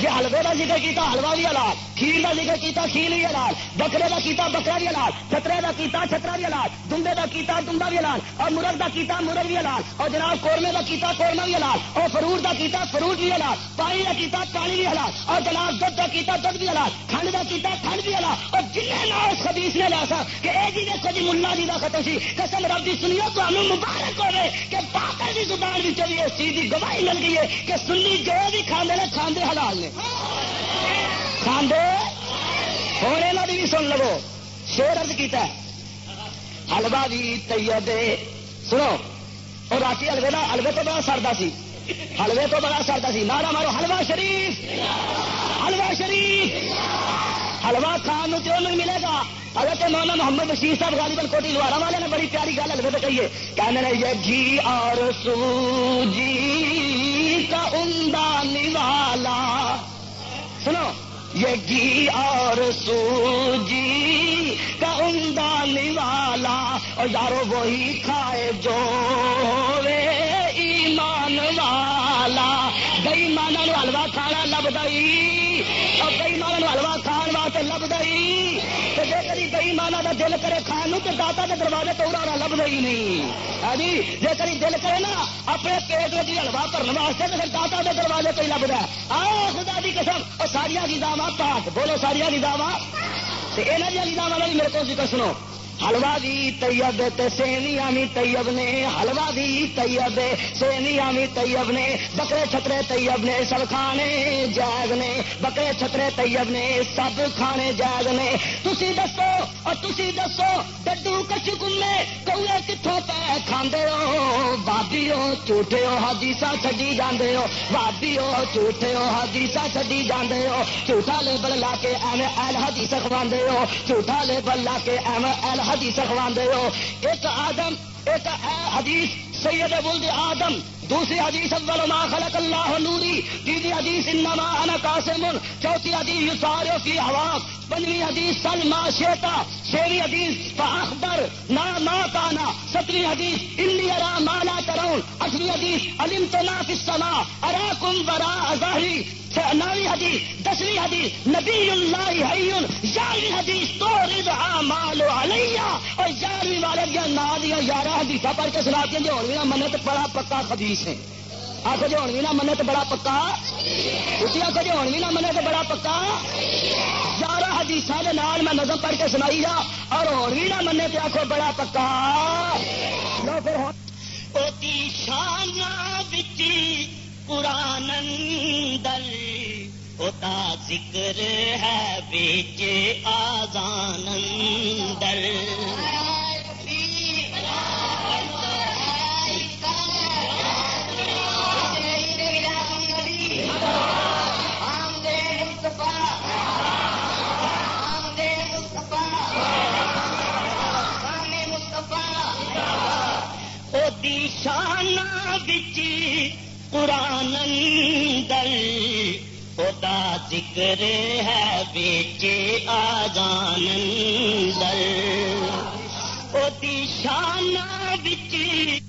جی حلوے کا ذکر کیتا حلوا بھی حلال کھیر کا ذکر کیتا کھیر بھی حلال بکرے کا کیتا بکرا بھی حلال چھترے کا کیتا چھترا بھی حلال دمبے کا کیتا دمبا بھی حلال اور مرغ کا کیتا مرغ بھی حلال اور جناب قورمے کا کیتا قورمہ بھی حلال اور فروٹ کا کیتا فروٹ بھی حلال پانی کا کیتا پانی بھی حلال اور جناب دھد کا کیتا دھد بھی حلال کھنڈ کا کیتا کھنڈ بھی حلال اور جن نام اس نے لاسا کہ اے جی دیکھو جی ملا جی کا ختم سی قسم رب دی سنیو تو ہمیں مبارک ہوئے کہ باقر کی زبان بھی چلی اس چیز کی گواہی مل گئی ہے کہ سنی جو بھی کھانے نے کھاندے حلال نے۔ کھاندے ہونے بھی سن لو۔ شیر ارد کیتا حلوا بھی طیب سنو۔ اور رات حلوے کا حلوے تو بڑا سردا سی۔ حلوے تو بڑا سردا سی۔ نارا مارو حلوا شریف۔ حلوا شریف۔ حلوا کھان کیوں ملے گا؟ حضرت مولانا محمد بشیر صاحب غالباً کوٹی لوارا والے نے بڑی پیاری گل حلوے پہ کہیے کہنے یہ گھی اور سوجی کا عمدہ یہ گھی اور سوجی کا عمدہ نوالا، اور یارو وہی کھائے جو ایمان والا۔ گئی مانا نو حلوا کھانا لب گئی اور گئی مانا نو حلوا کھان واسطے لب گئی تو دا دل کرے کھان تو داتا کے دروازے تو اڑا لب ہی نہیں۔ ہاں جی جی کری دل کرے نا، اپنے پیٹ میں حلوا بھرنے واسطے تو پھر داتا کے دروازے تو ہی لبدا آ خدا کی قسم اور ساریا کی پاک، بولو ساریا کی داوا یہاں دیا گیتاوا میرے کو ذکر سنو۔ حلوا بھی طیب سیویاں بھی طیب نے حلوا بھی طیب سیویاں بھی طیب نے بکرے چھترے طیب نے سب کھانے جائز نے بکرے چھترے طیب نے سب کھانے جائز نے تسی دسو اور تسی دسو ڈڈو کچھ گلے کوے کتوں پہ کھاندے ہو بابی ہو جھوٹے ہو حدیث چڈی جاندے ہو بابی ہو جھوٹے ہو حدیث چڈی جاندے ہو جھوٹا لیبل لا کے ایویں ایل حدیث کھواندے ہو جھوٹا لیبل لا کے ایویں ایل حدیث کھواندے ہو ایک آدم ایک حدیث سید ولد آدم۔ دوسری حدیث، اول ما خلق اللہ نوری، تیسری حدیث، انما انا قاسم، چوتھی حدیث یسار فی ہوا پنجویں حدیث سل ما شیتا چھویں حدیث، فاخبر، نا ما کانا، ستویں حدیث، انی ارا ما لا ترون، اٹھویں حدیث علم تو نا فی السماء، اراکم برا ظاہری نوی حدیث، دسویں حدیث نبی اللہ یارویں حدیث تو رضا مالو علیہ، اور یارویں والے دیا نا دیا یارہ حدیث پڑھ کے سنا دیا جو بھی منت بڑا پکا خدیث حدیث ہے آخو جو بھی نہ منے تو بڑا پکا۔ اسی آخو جو بھی نہ منے تو بڑا پکا۔ یارہ حدیث کے نال میں نظم پڑھ کے سنائی جا اور ہوں بھی نہ منے تو آخو بڑا پکا۔ لو پھر شانہ بچی قرآن دل ہوتا ذکر ہے بیچ آزان در شانہ بچی قرآن در خدا ذکر ہے بیچے آزان در شانہ بچی